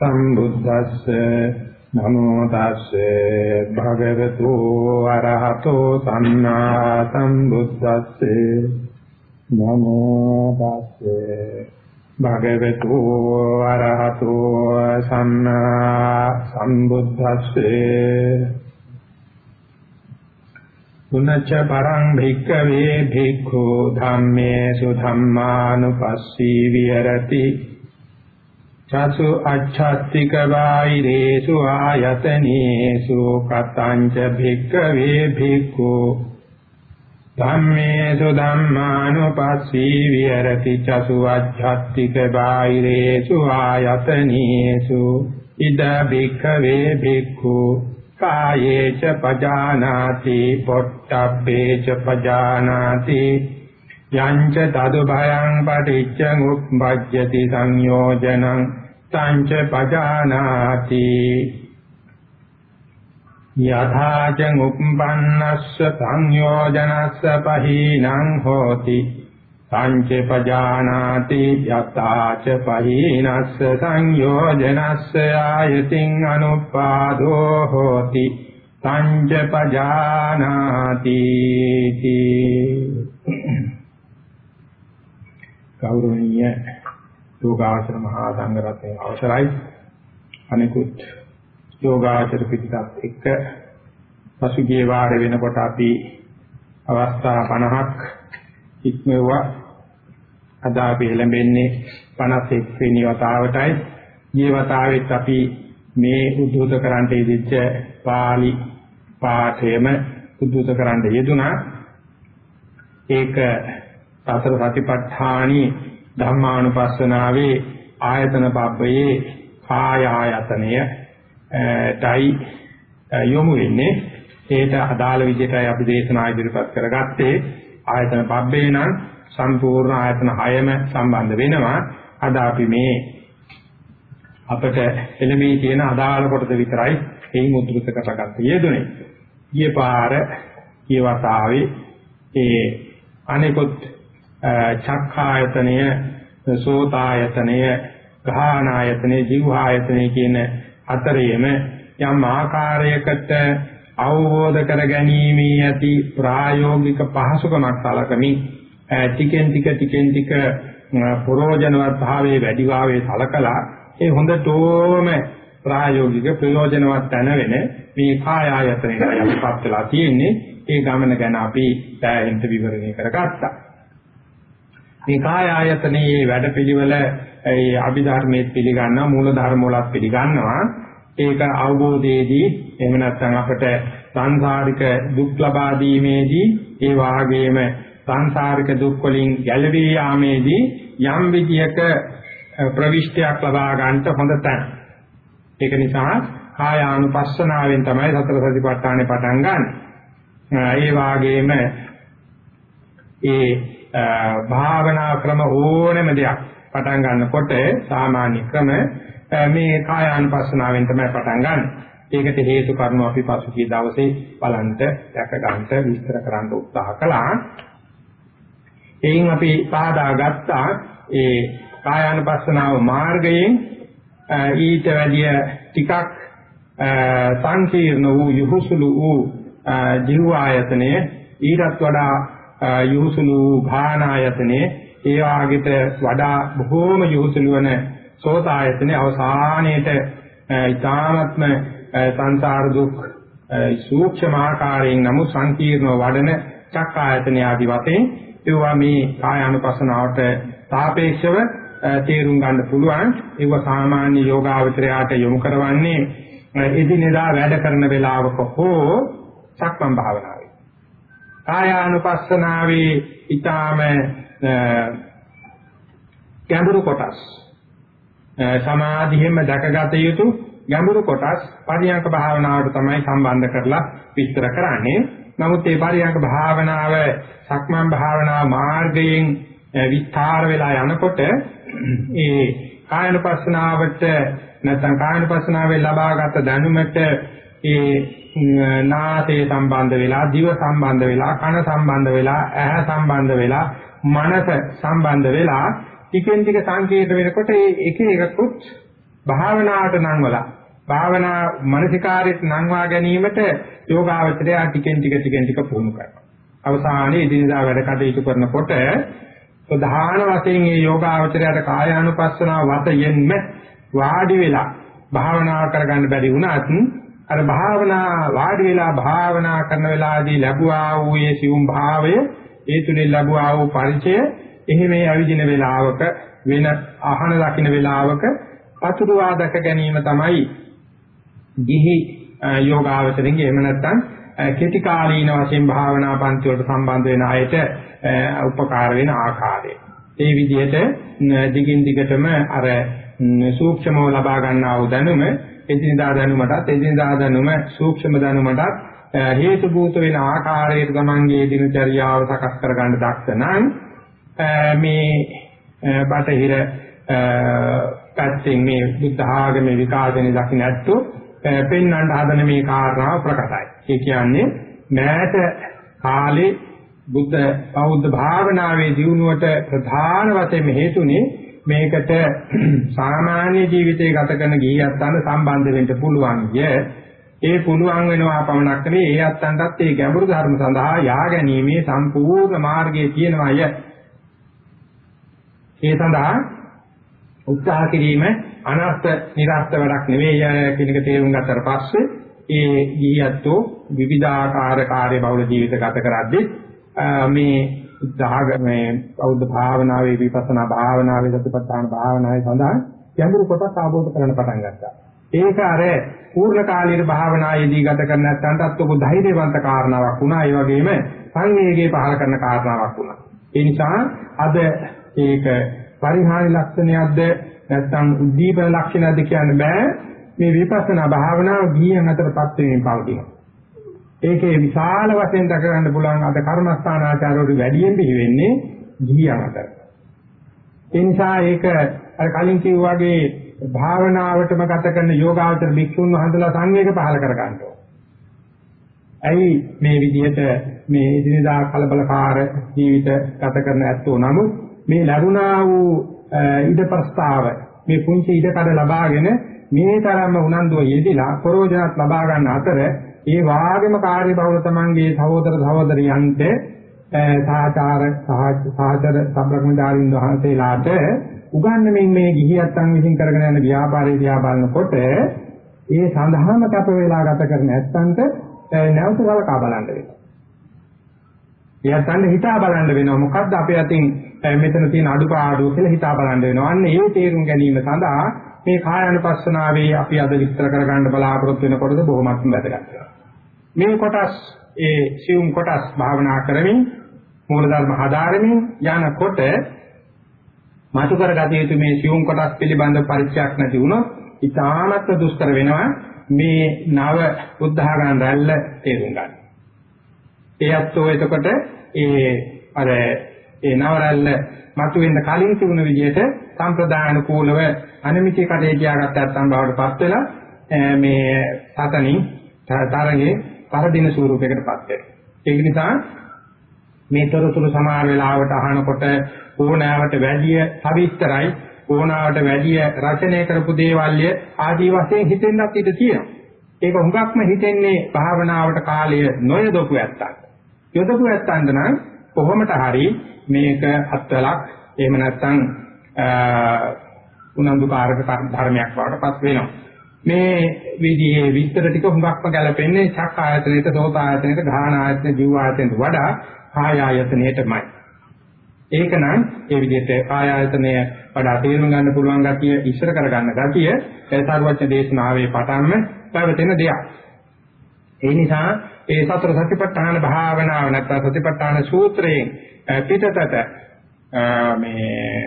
සම්බුද්දස්ස නමෝ තස්සේ භගවතු අරහතෝ සම්මා සම්බුද්දස්සේ නමෝ තස්සේ භගවතු අරහතෝ සම්මා සම්බුද්දස්සේ. පුනච්ච පරං භික්ඛවේ භික්ඛු ධම්මේසු ධම්මානුපස්සී විහෙරති। චසු අච්ඡත්තික වෛරේසු ආයතනේසු කතංච භික්ඛවේ භික්ඛු ධම්මේසු ධම්මානුපස්සී විහෙරති චසු අච්ඡත්තික වෛරේසු ආයතනේසු ඉද භික්ඛවේ භික්ඛු කායේච පජානාති පොට්ටබ්බේච පජානාති යංච තදු භයං පටිච්ච උප්පජ්ජති සංයෝජනං තංච පජානාති. යථාච උප්පන්නස්ස සංයෝජනස්ස පහීනං හෝති. තංච පජානාති යථාච පහීනස්ස සංයෝජනස්ස ආයතින් අනුපාදෝ හෝති. තංච පජානාති. ගෞරවනීය යෝගාචර මහා සංඝරත්නයේ අවසරයි. අනිකුත් යෝගාචර පිටකත් එක්ක පසුගිය වාරේ වෙනකොට අපි අවස්ථා 50ක් ඉක්මවුවා. අද අපි එළඹෙන්නේ 51 වෙනි වතාවටයි. මේ වතාවෙත් අපි මේ උද්දෝත කරන්ට ඉදිච්ච පාලි පාඨයම උද්දෝත කරන්න යෙදුනා ඒක සතර සතිපට්ඨානි ධම්මානුපස්සනාවේ ආයතන පබ්බයේ කාය ආයතනය ඩයි යොමු වෙන්නේ. ඒට අදාළ විදිහටයි අපි දේශනා ඉදිරිපත් කරගත්තේ. ආයතන පබ්බේ නම් සම්පූර්ණ ආයතන 6ම සම්බන්ධ වෙනවා. අද අපි මේ අපට එළඹී තියෙන අදාළ කොටස විතරයි එයින් උද්දෘත කරගත්ත යෙදුනේ. ඊයේ පාර ඊයේ වතාවේ ඒ අනිකුත් චක්ඛායතනය, සෝතායතනය, ගාහනායතනය, ජීවආයතනය කියන හතරේම යම් ආකාරයකට අවබෝධ කර ගැනීමේ ඇති ප්‍රායෝගික පහසුකමක් සලකමින් ටිකෙන් ටික ටිකෙන් ටික ප්‍රෝජනවත් භාවයේ වැඩි භාවයේ සලකලා ඒ හොඳටම ප්‍රායෝගික ප්‍රයෝජනවත් තැන වෙන මේ කාය ආයතනයේ යම්පත් වෙලා තියෙන්නේ ඒ ගමන ගැන අපි පැහැදිලිව විවරණය කරගත්තා. මේ කාය ආයතනයේ වැඩපිළිවෙල ඒ අභිධර්මයේ පිළිගන්නවා මූල ධර්ම වලත් පිළිගන්නවා ඒක අවබෝධයේදී එහෙම නැත්නම් අපට සංසාරික දුක් ලබා දීමේදී ඒ වාගේම සංසාරික දුක් වලින් ගැලවී යාමේදී යම් විදියක ප්‍රවිෂ්ටයක් ලබා ගන්නට හොඳ තැන. ඒක නිසා කායානුපස්සනාවෙන් තමයි සතර සතිපට්ඨානේ පටන් ගන්න. ඒ වාගේම ඒ භාවනා ක්‍රම ඕනෑම දෙයක් පටන් ගන්නකොට සාමාන්‍ය ක්‍රම මේ කායානුපස්සනාවෙන් තමයි පටන් ගන්න. ඒකට හේතු කරුණු අපි පසුගිය දවසේ බලන්ට දැක ගන්නට විස්තර කරන්න උත්සාහ කළා. එයින් අපි පාදා ගත්තා ඒ කායානුපස්සනාව මාර්ගයෙන් ඊට වැඩිය ටිකක් සංකීර්ණ වූ යහුසුළු වූ ජීව ආයතනයේ ඊටත් වඩා යහුසුළු භාන ආයතනයේ ඒ වාගෙට වඩා බොහෝම යහුසුළු වන සෝත ආයතනයේ අවසානයේට ඊ타ත්ම සංසාර දුක් සූක්ෂම ආකාරයෙන් නමුත් සංකීර්ණව වඩන චක් ආයතන ආදි වශයෙන් ඒවා මේ කාය අනුපස්සනාවට සාපේක්ෂව තේරුම් ගන්න පුළුවන්. ඒව සාමාන්‍ය යෝගාවචරයට යොමු කරවන්නේ එදිනෙදා වැඩ කරන වෙලාවක හෝ සක්මන් භාවනාවේ. කායානුපස්සනාවේ ඊටාම ගැඹුරු කොටස් සමාධියෙන්ම දැකගත යුතු ගැඹුරු කොටස් පරියංක භාවනාවට තමයි සම්බන්ධ කරලා විස්තර කරන්නේ. නමුත් මේ පරියංක භාවනාව සක්මන් භාවනා මාර්ගයෙන් විස්තර වෙලා යනකොට ඒ කායනුපස්සනාවට නැත්නම් කායනුපස්සනාවේ ලබාගත් දැනුමට ඒ නාසය සම්බන්ධ වෙලා දිව සම්බන්ධ වෙලා කන සම්බන්ධ වෙලා ඇහැ සම්බන්ධ වෙලා මනස සම්බන්ධ වෙලා ටිකෙන් ටික සංකේත වෙනකොට ඒ එක එකකුත් භාවනාවට නංවලා භාවනා මානසිකාරයට නංවා ගැනීමට යෝගාවචරය ටිකෙන් ටික ටිකෙන් ටික පුහුණු කරනවා. අවසානයේ ඉදිනදා වැඩ කටයුතු කරනකොට ප්‍රධාන වශයෙන් මේ යෝගාවචරයට කායානුපස්සනාව වතයෙන්ම වාඩි වෙලා භාවනා කරගන්න බැරි වුණත් අර භාවනා වාඩි වෙලා භාවනා කරන වෙලාවේදී ලැබුවා වූ ඒ සියුම් භාවය ඒ තුලින් ලැබුවා වූ පරිචය එහෙම මේ අවිජින වේලාවක වෙන අහන දකින්න වේලාවක පතුරුවා දැක ගැනීම තමයි ගිහි යෝගාවචරයෙන් එහෙම නැත්නම් කෙටි කාලීන වශයෙන් භාවනා පන්ති වලට සම්බන්ධ වෙන අයට උපකාර වෙන ආකාරය. ඒ විදිහට දිගින් දිගටම අර සූක්ෂමව ලබා ගන්නා වූ දැනුම එදිනදා දැනුමටත් එදිනදා දැනුම සූක්ෂම දැනුමටත් හේතු භූත වෙන ආකාරයට තමන්ගේ දිනචරියාව සකස් කරගන්න දක්ෂ නම් මේ බටහිර පැත්තෙන් මේ බුද්ධ ආගමේ විකාශනය දකින්න ඇත්තෝ පෙන්වන්න හදන මේ කාරණාව ප්‍රකටයි. ඒ කියන්නේ මෑත කාලේ බුද්ධ බෞද්ධ භාවනාවේ දියුණුවට ප්‍රධාන වශයෙන් හේතුනේ මේකට සාමාන්‍ය ජීවිතය ගත කරන ගිහියන්ට සම්බන්ධ වෙන්න පුළුවන් ය. ඒ පුළුවන් වෙනවා පමණක් නෙවෙයි ඒ අත්තන්ටත් ඒ ගැඹුරු ධර්ම සඳහා යා ගැනීමේ සම්පූර්ණ මාර්ගය තියෙනවාය. ඒ සඳහා උත්සාහ කිරීම අනර්ථ නිරස්ත වැඩක් නෙවෙයි කියන එක තේරුම් ගත්තට පස්සේ ඒ ගිහියත්ෝ විවිධාකාර කාර්ය බහුල ජීවිත ගත කරද්දී මේ උදාහරණේ බෞද්ධ භාවනාවේ විපස්සනා භාවනාවේ සතිපට්ඨාන භාවනාවේ සඳහා ගැඹුරු කොටස් ආબોධ කරන්න පටන් ගත්තා. ඒක අර පූර්ණ කාලීන භාවනායේදී ගත කරන නැත්නම්ටත් ඔබ ධෛර්යවන්ත කාරණාවක් වුණා. ඒ වගේම සංවේගය පහල කරන කාරණාවක් වුණා. ඒ නිසා අද ඒක පරිහානි ලක්ෂණයක්ද නැත්නම් උද්දීපන ලක්ෂණයක්ද කියන්න බෑ. මේ විපස්සනා භාවනාව ගියන් අතරපත් වෙමින් පවතිනවා. ඒකේ විශාල වශයෙන් දක ගන්න පුළුවන් අද කර්මස්ථානාචාරවල වැඩියෙන් බිහි වෙන්නේ ගිහියන් අතර. ඒ නිසා ඒක අර කලින් කිව්වා වගේ භාවනාවටම ගත කරන යෝගාවචර භික්ෂුන් වහන්සේලා සංවේග පහල කර ගන්නවා. ඇයි මේ විදිහට මේ එදිනදා කලබලකාර ජීවිත ගත කරන ඇත්තෝ නමුත් මේ ලැබුණා වූ ඉඩ ප්‍රස්තාව මේ පුංචි ඉඩ කඩ ලබාගෙන මේ තරම්ම උනන්දුව යෙදিলা ප්‍රෝජනත් ලබා ගන්න අතර ඒ වාගේම කාර්ය බහුල තමන්ගේ සහෝදර සහෝදරියන්ට සහචාර සහචර සම්බ්‍රහ්මචාරින් වහන්සේලාට උගන්වමින් මේ ගිහියත්න් විසින් කරගෙන යන ව්‍යාපාරේ දිහා බලනකොට ඒ සඳහාම කැප වේලා ගත කරන ඇත්තන්ට නැවත සලකා බලන්න වෙනවා. එයාටත් හිතා බලන්න වෙනවා මොකද්ද අපේ අතින් මෙතන තියෙන අඩුපාඩු කියලා හිතා බලන්න වෙනවා. අන්න ඒ තේරුම් ගැනීම සඳහා මේ කායानुපස්සනාවේ අපි අද විස්තර කරගන්න බලාපොරොත්තු වෙන කොටස බොහොමත්ම වැදගත්. මේ කොටස් ඒ සියුම් කොටස් භාවනා කරමින් මූලධර්ම හදාරමින් යනකොට මාතු කරගත යුතු මේ සියුම් කොටස් පිළිබඳ පරිචයක් නැති වුණොත් ඉතාමත් දුෂ්කර වෙනවා මේ නව බුද්ධඝාන රැල්ල තේරුම් ගන්න. ඒ අත්ෝ එතකොට ඒ අර ඒ නව රැල්ල මතුවෙන්න කලින් තිබුණ විදිහට සම්ප්‍රදාන කූලව අනිමිති කටේ කියාගත්ත නැත්නම් බවට පත් වෙලා මේ සතනින් තරගේ පරදින ස්වරූපයකටපත් වෙනවා. ඒක නිසා මේ තොරතුරු සමාන වෙලාවට අහනකොට ඕනෑවට වැඩිය සවිස්තරයි ඕනාවට වැඩිය රචනය කරපු දේවල්ය ආදී වශයෙන් හිතෙන්නත් ඉඩ තියෙනවා. ඒක හුඟක්ම හිතෙන්නේ භාවනාවට කාලය නොයදොපු ඇත්තක්. යොදපු ඇත්තන්ද නම් කොහොමද හරි මේක අත්වලක් එහෙම නැත්නම් උනන්දුකාරක ධර්මයක් වඩටපත් වෙනවා. මේ විදිහේ විස්තර ටික හුඟක්ම ගැලපෙන්නේ චක් ආයතනයට, සෝත ආයතනයට, ගාහන ආයතනයට, ජීව ආයතනයට වඩා කාය ආයතනයටමයි. ඒකනම් ඒ විදිහට කාය ආයතනය වඩා තේරුම් ගන්න පුළුවන් ගතිය ඉස්සර කරගන්න ගතිය ඒ සාරවත්න දේශනාවේ පටන්ම පැවතෙන දෙයක්. ඒ නිසා ඒ සතර සතිපට්ඨාන භාවනාව නැත්නම් සතිපට්ඨාන සූත්‍රයෙන් පිටතට මේ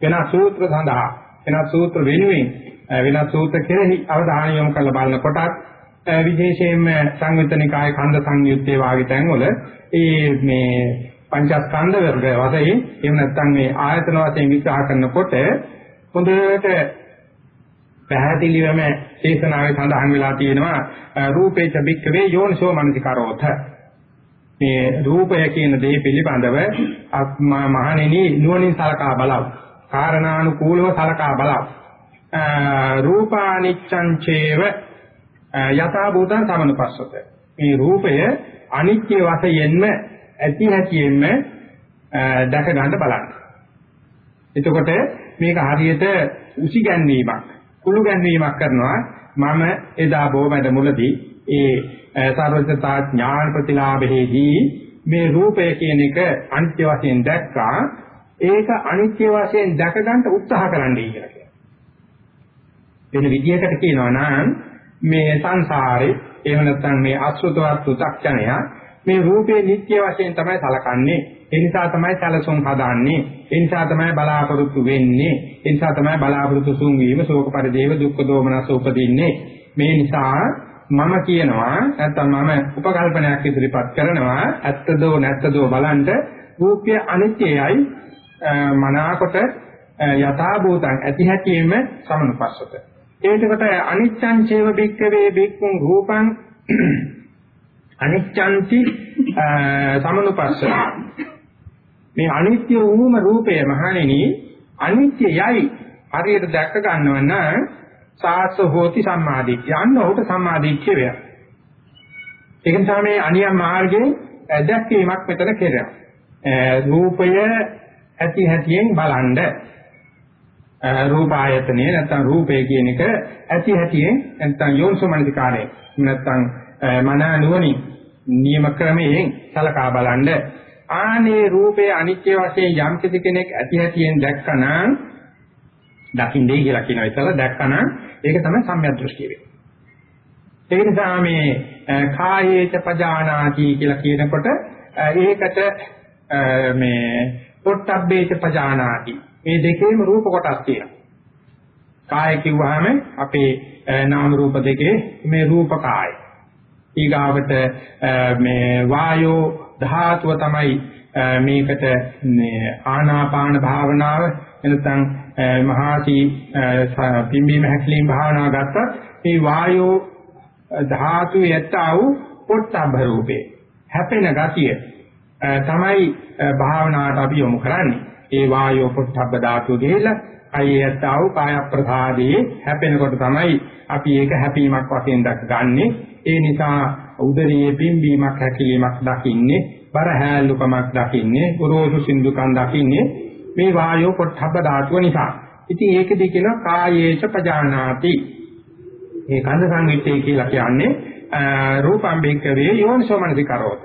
වෙන සූත්‍ර සඳහා වෙන සූත්‍ර වෙනුවෙන් වෙනත් සූත්‍ර කෙරෙහි අවධානය යොමු කරලා බලනකොටත් විශේෂයෙන්ම සංයුත්තනිකාය ඛණ්ඩ සංයුත්තේ වාගේ තැන්වල ඒ මේ පංචස්කන්ධ වර්ග වශයෙන් එහෙම නැත්නම් මේ ආයතන වශයෙන් විග්‍රහ කරනකොට හොඳට පැහැදිලිවම දේශනාවේ සඳහන් වෙලා තියෙනවා රූපේ චබික්කවේ යෝනිසෝ මනසිකාරෝත. මේ රූපය කියන දේ පිළිබඳව මහණෙනි නුවණින් සලකා බලව. කාරණානුකූලව සලකා බලව. රූපානිච්ඡං චේව යථා භූතං සමනුපස්සත මේ රූපය අනිත්‍ය වශයෙන්ම ඇති හැටියෙන්ම දැක ගන්න බලන්න. එතකොට මේක හරියට උසි ගැන්වීමක් කුළු ගැන්වීමක් කරනවා මම එදා බොමැද මුලදී ඒ සර්වඥතා ඥාන ප්‍රතිලාභෙහිදී මේ රූපය කියන එක අනිත්‍ය වශයෙන් දැක්කා ඒක අනිත්‍ය වශයෙන් දැක ගන්න උත්සාහ කරන්නයි කියලා කියනවා. වෙන විදිහකට කියනවා නම් මේ සංසාරේ එහෙම නැත්නම් මේ අසුතවත් උත්ක්ෂණය මේ රූපේ නිට්ටය වශයෙන් තමයි සලකන්නේ. ඒ නිසා තමයි සැලසුම් හදාන්නේ. ඒ නිසා තමයි බලාපොරොත්තු වෙන්නේ. ඒ නිසා තමයි බලාපොරොත්තු සුන් වීම, ශෝක පරිදේව, දුක්ඛ දෝමනස උපදින්නේ. මේ නිසා මම කියනවා නැත්නම් මම උපකල්පනයක් ඉදිරිපත් කරනවා ඇත්තදෝ නැත්තදෝ බලන්න රූපය අනිත්‍යයි මනාකොට යථා භූතං ඇති හැටියෙම සමනුපස්සත. ඒකට අනිච්ඡං චේව බික්කවේ බික්කුං රූපං අනිච්ඡන්ති සමනුපස්සත. මේ අනිත්‍ය වූම රූපය මහණෙනි අනිත්‍යයයි හරියට දැක්ක ගන්නව නම් සාස්ස හෝති සම්මාදිට්ඨිය. අන්න ඔහුට සම්මාදිට්ඨිය වේ. ඒක නිසා මේ අනියම් මාර්ගයේ දැක්වීමක් මෙතන කෙරෙනවා. රූපය ඇති හැටියෙන් බලන්න රූප ආයතනය නැත්නම් රූපය කියන එක ඇති හැටියෙන් නැත්නම් යෝනිසෝමනසිකාරය නැත්නම් මන නුවණින් නියම ක්‍රමයෙන් සලකා බලන්න ආනේ රූපේ අනිත්‍ය වශයෙන් යම් කෙනෙක් ඇති හැටියෙන් දැක්කනම් දකින්නේ කියලා කියන විතර දැක්කනම් ඒක තමයි සම්‍යක් දෘෂ්ටිය වෙන්නේ. ඒ නිසා මේ කායේච පජානාති කියලා කියනකොට ඒකට මේ පොට්ටබ්බේච පජානාති මේ දෙකේම රූප කොටස් තියෙනවා. කාය කිව්වහම අපේ නාම රූප දෙකේ මේ රූප කාය. ඊගාවට මේ වායෝ ධාතුව තමයි මේකට ආනාපාන භාවනාව එනතන් මහාසි පිම්බීම හැකලීම් භාවනාව ගත්තත් මේ වායෝ ධාතු යත්තව පොට්ටබ්බ රූපේ හැපෙන ගතිය තමයි භාවනාවට අපි යොමු කරන්නේ. ඒ වායෝ පොට්ටබ්බ ධාතුව ගිහිලා කයේ යත්තව කාය ප්‍රසාදේ හැපෙනකොට තමයි අපි ඒක හැපීමක් වශයෙන් දක්ගන්නේ. ඒ නිසා උදරයේ පිම්බීමක් හැකීමක් දකින්නේ බර හැලුකමක් දකින්නේ ගොරෝසු සින්දුකම් දකින්නේ මේ වායෝ පොට්ටබ්බ ධාතුව නිසා. ඉතින් ඒකදී කියනවා කායේච පජානාති. මේ කන්ද සංගීතය කියලා කියන්නේ රූපම් බික්කවේ යෝනිසෝමනසිකරෝත.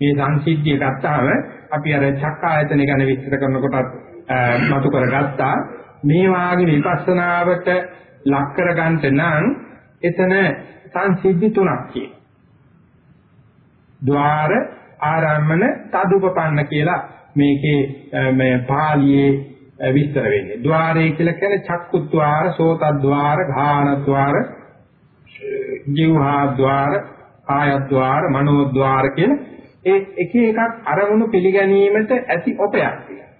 මේ සංසිද්ධිය ගත්තාම අපි අර චක්කායතන ගැන විස්තර කරනකොටත් මතු කරගත්තා මේ වාගේ විපස්සනාවට ලක් කරගන්න නම් එතන සංසිද්ධි තුනක් කියන. ద్వාර ආරම්මන තදුපපන්න කියලා මේකේ මේ පාළියේ විස්තර වෙන්නේ. ద్వාරය කියලා කියන්නේ චක්කුද්්වාර, සෝතද්්වාර, ඝානද්්වාර, ජීවහාද්්වාර, ආයද්්වාර, මනෝද්්වාර කියලා ඒ එක එකක් අරමුණු පිළිගැනීමට ඇති ඔපයක් කියලා.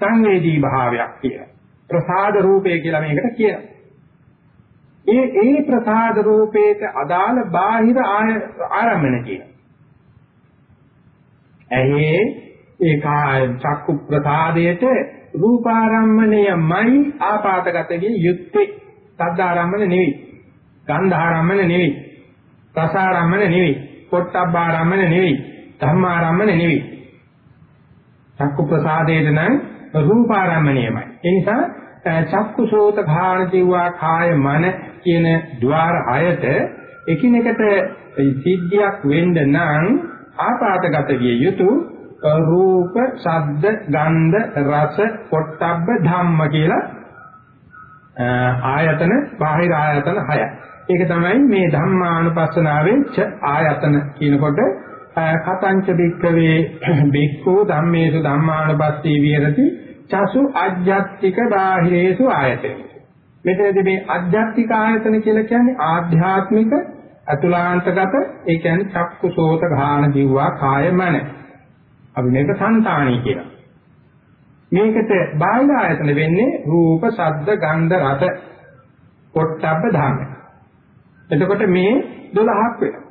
සංවේදී භාවයක් කියලා. ප්‍රසාද රූපය කියලා මේකට කියනවා. ඒ ඒ ප්‍රසාද රූපේට අදාළ බාහිර ආරම්මන කියන. ඇහි ඒ චක්කු ප්‍රසාදයට රූපාරම්මණයමයි ආපාතගත විය යුත්තේ. සද්දාරම්මන නෙවෙයි. ගන්ධාරම්මන නෙවෙයි. රසාරම්මන නෙවෙයි. පොට්ටබ්බාරම්මන නෙවෙයි. ධම්මාරම්මන නෙවෙයි. චක්කු ප්‍රසාදයට නම් රූපාරම්මණයමයි. ඒ නිසා චක්කුසෝත ඝාන ජීවා කාය මන කියන ద్వාර හයට එකිනෙකට සිද්ධියක් වෙන්න නම් ආපාතගත විය යුතු රූප, ශබ්ද, ගන්ධ, රස, පොට්ටබ්බ ධම්ම කියලා ආයතන, බාහිර ආයතන හයයි. ඒක තමයි මේ ධම්මානුපස්සනාවෙන් ච ආයතන කියනකොට කතංච බික්කවේ බික්ඛු ධම්මේසු ධම්මානුපස්සී විහෙරති චසු අජ්ජත්තික බාහිරේසු ආයතන. මෙතනදී මේ අධ්‍යාත්මික ආයතන කියලා කියන්නේ ආධ්‍යාත්මික අතුලාන්තගත ඒ කියන්නේ චක්කු සෝත ගාන දිව්වා කාය මන. අපි මේක సంతාණී කියනවා. මේකට බාහිර ආයතන වෙන්නේ රූප, ශබ්ද, ගන්ධ, රස, පොට්ටබ්බ ධාම. එතකොට මේ 12ක් වෙනවා.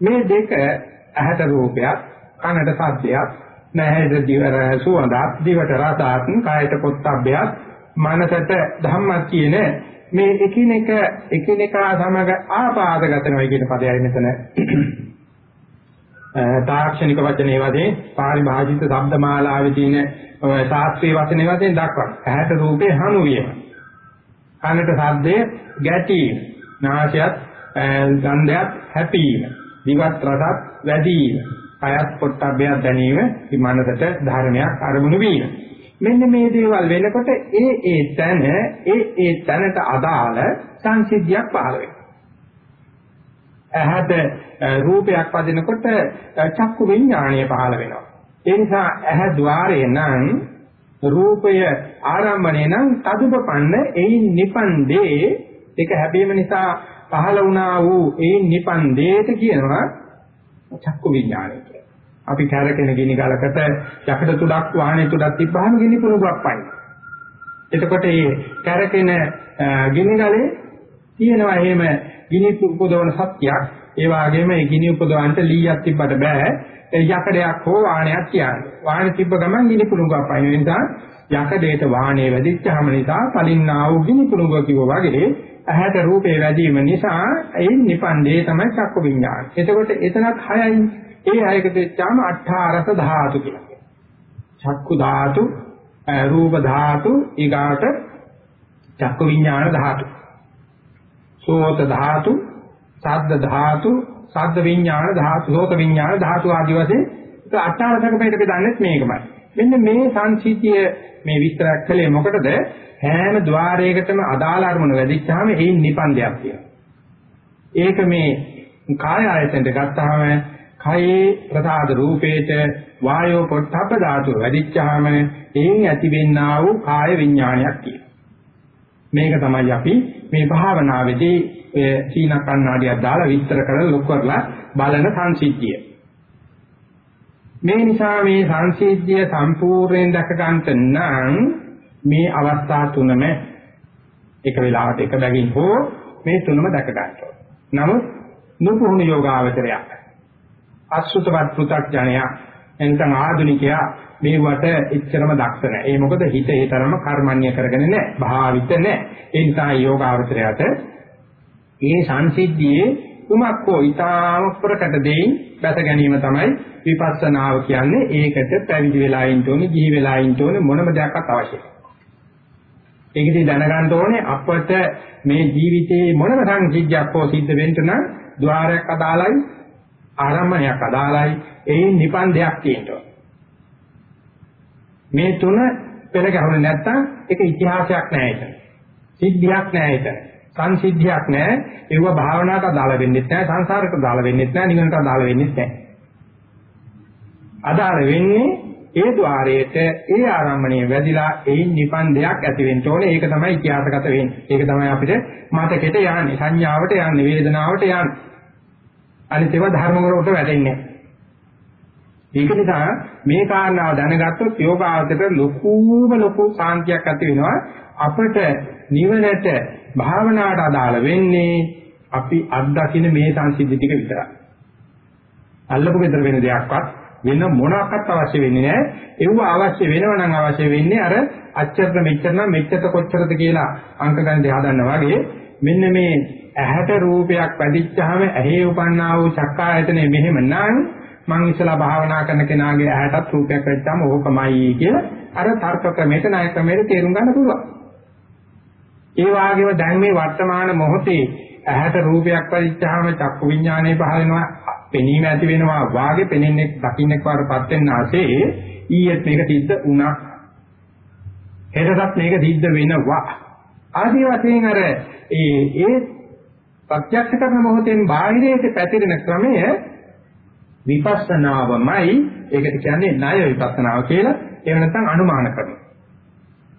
මේ දෙක ඇහැට රූපයක්, කනට ශබ්දයක්, නැහැද දිවර සුවඳත් දිවට රසත් කායට පොත්තබ්බයත් මනසට ධම්මත් කියන මේ එකිනෙක එකිනෙකා සමග ආපාදගත වෙනවා කියන පදයයි මෙතන තාක්ෂණික වචනේ වශයෙන් පාරිභාෂිත ශබ්දමාලාවේ තියෙන ශාස්ත්‍රීය වචනේ වශයෙන් දක්වනවා. ඇහැට රූපේ හමු වීම. කනට ශබ්දයේ ගැටීම. නාසයත් ගන්ධයත් හැපීම. දිවත් රසත් වැඩිම. කයත් පොට්ටබ්බයක් දැනීම විමනකට ධර්මයක් අරමුණු වීම. මෙන්න මේ දේවල් වෙනකොට ඒ ඒ තැන ඒ ඒ තැනට අදාළ සංසිද්ධියක් පහළ වෙනවා. ඇහැට රූපයක් වදිනකොට චක්කු විඥාණය පහළ වෙනවා. ඒ නිසා ඇහැ ద్వාරේ නම් රූපය ආරම්භණය නම් තදුපපන්න එයින් නිපන්දේ ඒක හැබීම නිසා පහළ වුණා වූ එයින් නිපන්දේට කියනවා චක්කු විඥාණය කියලා. අපි කැරකෙන ගිනි ගලකට යකඩ තුඩක් වාහනේ තුඩක් තිබ්බහම ගිනි පුණුවක් පයින්. එතකොට මේ කැරකෙන ගිනි ගලේ තියෙනවා එහෙම ගිනි උපදවන සත්‍යයක්. ඒ වගේම මේ ගිනි උපදවන්නට ලීයක් තිබ්බට බෑ. යකඩයක් හෝ වාහනයක් කියන්නේ. වාහනේ තිබ්බ ගමන් ගිනි පුණුවක් පයින් නිසා යකඩේට වාහනේ වැදිච්චාම නිසා කලින්නා වූ ගිනි පුණුව කිව්වා වගේ ඇහැට රූපේ වැදීම නිසා ඒ නිපන්දේ තමයි චක්ක විඤ්ඤාණ. එතකොට එතනත් හයයි. ඒ හයකට වෙච්චාම අට්ඨාරස ධාතු කියලා. චක්කු ධාතු, රූප ධාතු, ඊගාට චක්ක විඤ්ඤාණ ධාතු. සෝත ධාතු, සද්ද ධාතු, සද්ද විඤ්ඤාණ ධාතු, සෝත විඤ්ඤාණ ධාතු ආදි වශයෙන් ඒක අටාරසක පිට බෙදන්නේ මේකමයි. මෙන්න මේ සංසිද්ධිය මේ විස්තර කළේ මොකටද? හැම ద్వාරයකටම අදාළ අරමුණ වැඩිච්චාම ඒයින් නිපන්දයක් තියෙනවා. ඒක මේ කාය ආයතනට ගත්තාම කයේ ප්‍රසාද රූපේට වායෝ පොට්ටබ්බ ධාතුව වැඩිච්චාම එයින් ඇතිවෙන්නා වූ කාය විඥානයක් තියෙනවා. මේක තමයි අපි මේ භාවනාවේදී ඔය සීන කන්නාඩියක් දාලා විස්තර කරලා ලොක් කරලා බලන සංසිද්ධිය. මේ නිසා මේ සංසිද්ධිය සම්පූර්ණයෙන් දැක ගන්නට නම් මේ අවස්ථා තුනම එක වෙලාවට එක බැගින් හෝ මේ තුනම දැක ගන්නවා. නමුත් නුපුහුණු යෝගාවචරයක් අසුතවත් පෘ탁ජනයා එනකම් ආධුනිකයා මේවට එච්චරම දක්ෂ නැහැ. ඒ මොකද හිත ඒ තරම කර්මන්‍ය කරගෙන නැහැ. භාවිත නැහැ. ඒ නිසා යෝගාවචරයට මේ සංසිද්ධියේ කුමක් හෝ ඊටාම ප්‍රකට දෙයින් බැස ගැනීම තමයි විපස්සනාව කියන්නේ. ඒකට පැවිදි වෙලා ඉන්න ඕනේ, ගිහි වෙලා ඉන්න ඕනේ මොනම දෙයක්වත් අවශ්‍යයි. ඒකදී දැනගන්න ඕනේ අපට මේ ජීවිතයේ මොනම සංසිද්ධියක් හෝ සිද්ධ වෙන්න නම් ద్వාරයක් අදාළයි, ආරම්භයක් අදාළයි, එයින් නිපන්දයක් තියෙනවා. මේ තුන පෙර ගැහුනේ නැත්තම් ඒක ඉතිහාසයක් නෑ ඒක. සිද්ධියක් නෑ ඒක. සංසිද්ධියක් නෑ. ඒව භාවනාවට අදාළ වෙන්නේ නැහැ, සංසාරයට අදාළ වෙන්නේ නැහැ, නිවනට අදාළ වෙන්නේ නැහැ. අදාළ වෙන්නේ ඒ ద్వාරයට ඒ ආරම්භණය වැඩිලා ඒයින් නිපන්දයක් ඇති වෙන්න ඕනේ. ඒක තමයි ඉතිහාසගත වෙන්නේ. ඒක තමයි අපිට මතකෙට යන්නේ, සංඥාවට යන්නේ, වේදනාවට යන්නේ. අනිත් ඒවා ධර්ම වලට වැටෙන්නේ නැහැ. ඒක නිසා මේ කාරණාව දැනගත්තොත් යෝගාවචරයට ලොකුම ලොකු සාන්තියක් ඇති වෙනවා අපිට නිවනට භාවනාවට අදාළ වෙන්නේ අපි අත්දකින්න මේ සංසිද්ධි ටික විතරයි. අල්ලපු gedර වෙන දෙයක්වත් වෙන මොනක්වත් අවශ්‍ය වෙන්නේ නැහැ. ඒව අවශ්‍ය වෙනව නම් අවශ්‍ය වෙන්නේ අර අච්චර මෙච්චර නම් මෙච්චර කොච්චරද කියලා අංක ගණන් හදන්න වගේ මෙන්න මේ ඇහැට රූපයක් වැඩිච්චාම ඇහි උපන්නා වූ චක්කායතනෙ මෙහෙම නම් මං ඉස්සලා භාවනා කරන කෙනාගේ ඇහැටත් රූපයක් වෙච්චාම ඕකමයි කියලා අර තර්ක ක්‍රමයට ණය ක්‍රමයට තේරුම් ගන්න පුළුවන්. ඒ වගේම දැන් මේ වර්තමාන මොහොතේ ඇහැට රූපයක් වෙච්චාම චක්කු විඥානය පහළ වෙනවා, පෙනීම ඇති වෙනවා, වාගේ පෙනෙන්නේ දකින්නෙක් වඩපත් වෙන ආසේ ඊයේත් මේක සිද්ධ වුණා. හෙටටත් මේක සිද්ධ වෙනවා. ආදී වශයෙන් අර ඒ ඒ ප්‍රත්‍යක්ෂ කරන මොහොතෙන් බාහිරයට පැතිරෙන ක්‍රමය විපස්සනාවමයි ඒකට කියන්නේ ණය විපස්සනාව කියලා එහෙම නැත්නම් අනුමාන ක්‍රමය.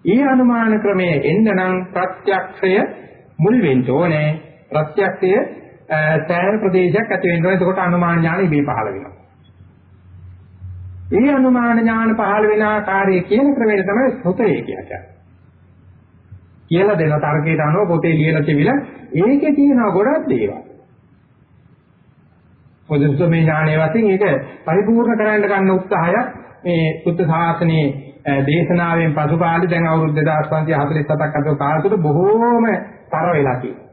ඒ අනුමාන ක්‍රමයේ එන්න නම් ප්‍රත්‍යක්ෂය මුල් වෙන්න ඕනේ. ප්‍රත්‍යක්ෂය සෑහෙන ප්‍රදේශයක් ඇති වෙන්න ඕනේ. එතකොට අනුමාන ඥාන ඉබේ පහළ වෙනවා. ඒ අනුමාන ඥාන පහළ වෙන ආකාරය කියන ක්‍රමයට තමයි සුතේ කියන්නේ. කියලා දෙන තර්කයට අනුව පොතේ ලියලා තිබිලා ඒකේ තියෙනවා ගොඩක් දේවල්. පොදුසුමේ ඥානයේ වශයෙන් ඒක පරිපූර්ණ කරන්න ගන්න උත්සාහයක් මේ බුද්ධ ශාසනයේ දේශනාවෙන් පසු කාලේ දැන් අවුරුදු 2547ක් අතර කාලෙකට බොහෝම තර වෙලා තියෙනවා.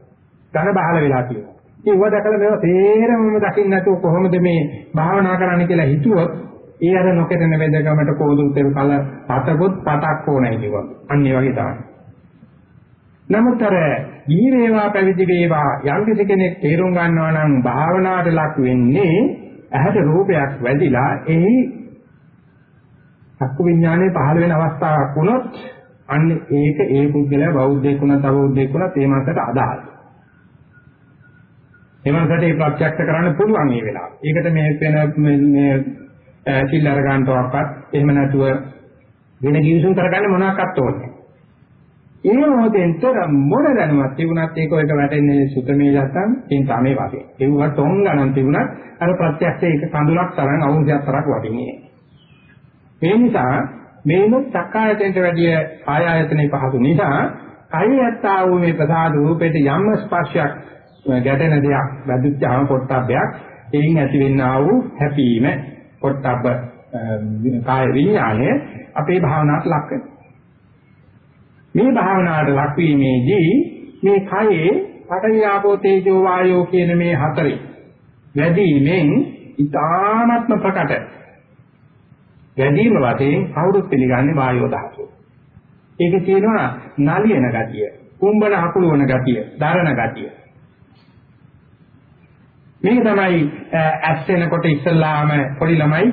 ඝන බහල වෙලා තියෙනවා. ඉතින් ඒව දැකලා මේවා තේරෙමම දකින්න නැතුව කොහොමද මේ භාවනා කරන්න කියලා හිතුවොත් ඒ අර නොකෙරෙන වෙදකමට කෝදුතර කල පතකොත් පතක් ඕනයි කිව්වා. අන්න ඒ වගේ තමයි. නමුත් අර ඊ වේවා පැවිදි වේවා යම් කෙනෙක් තේරුම් ගන්නවා නම් භාවනාවට ලක් වෙන්නේ ඇහැට රූපයක් වැදිලා එහි චක්කු විඥානයේ පහළ වෙන අවස්ථාවක් වුණොත් අන්න ඒක ඒ පුද්ගලයා බෞද්ධයෙක් වුණත් අබෞද්ධයෙක් වුණත් ඒ මාසයට අදාළයි. ඒ මාසයට ඒ ප්‍රත්‍යක්ෂ කරන්න පුළුවන් මේ වෙලාව. ඒකට මේ වෙන මේ සිල් අර ගන්නවක්වත් එහෙම නැතුව වෙන කිවිසුම් කරගන්න මොනවාක්වත් ඕනේ. ඒ මොහොතෙන්තර මොන දැනුමක් තිබුණත් ඒක ඔයක වැටෙන්නේ සුතමේ නැත්තම් චින්තාමේ වගේ. ඒවට තොන් ගණන් තිබුණත් අර ප්‍රත්‍යක්ෂ ඒක කඳුලක් තරම් අවුරුද්දක් තරක් වටින්නේ. මේ නිසා මේනොත් සක්කායතෙන්ට වැඩිය ආය ආයතනේ පහසු නිසා කයෙත්තා වූ මේ ප්‍රසාද රූපේට යම් ස්පර්ශයක් ගැටෙන දෙයක් වැදුච්චාම පොට්ටබ්බයක් එයින් ඇතිවෙනා වූ හැපීම පොට්ටබ්බ කාය විඥානය අපේ භාවනාවට ලක් වෙනවා. මේ භාවනාවට ලක්වීමේදී මේ කයේ පඨවි ආපෝ තේජෝ වායෝ කියන මේ හතරේ වැඩිමෙන් ඊ타ත්ම ප්‍රකට වැඩිම වශයෙන් කවුරුත් පිළිගන්නේ වායෝ ධාතුව. ඒකේ තියෙනවා නලියන ගතිය, කුම්බන අකුලවන ගතිය, දරණ ගතිය. මේක තමයි ඇස් වෙනකොට ඉස්සල්ලාම පොඩි ළමයි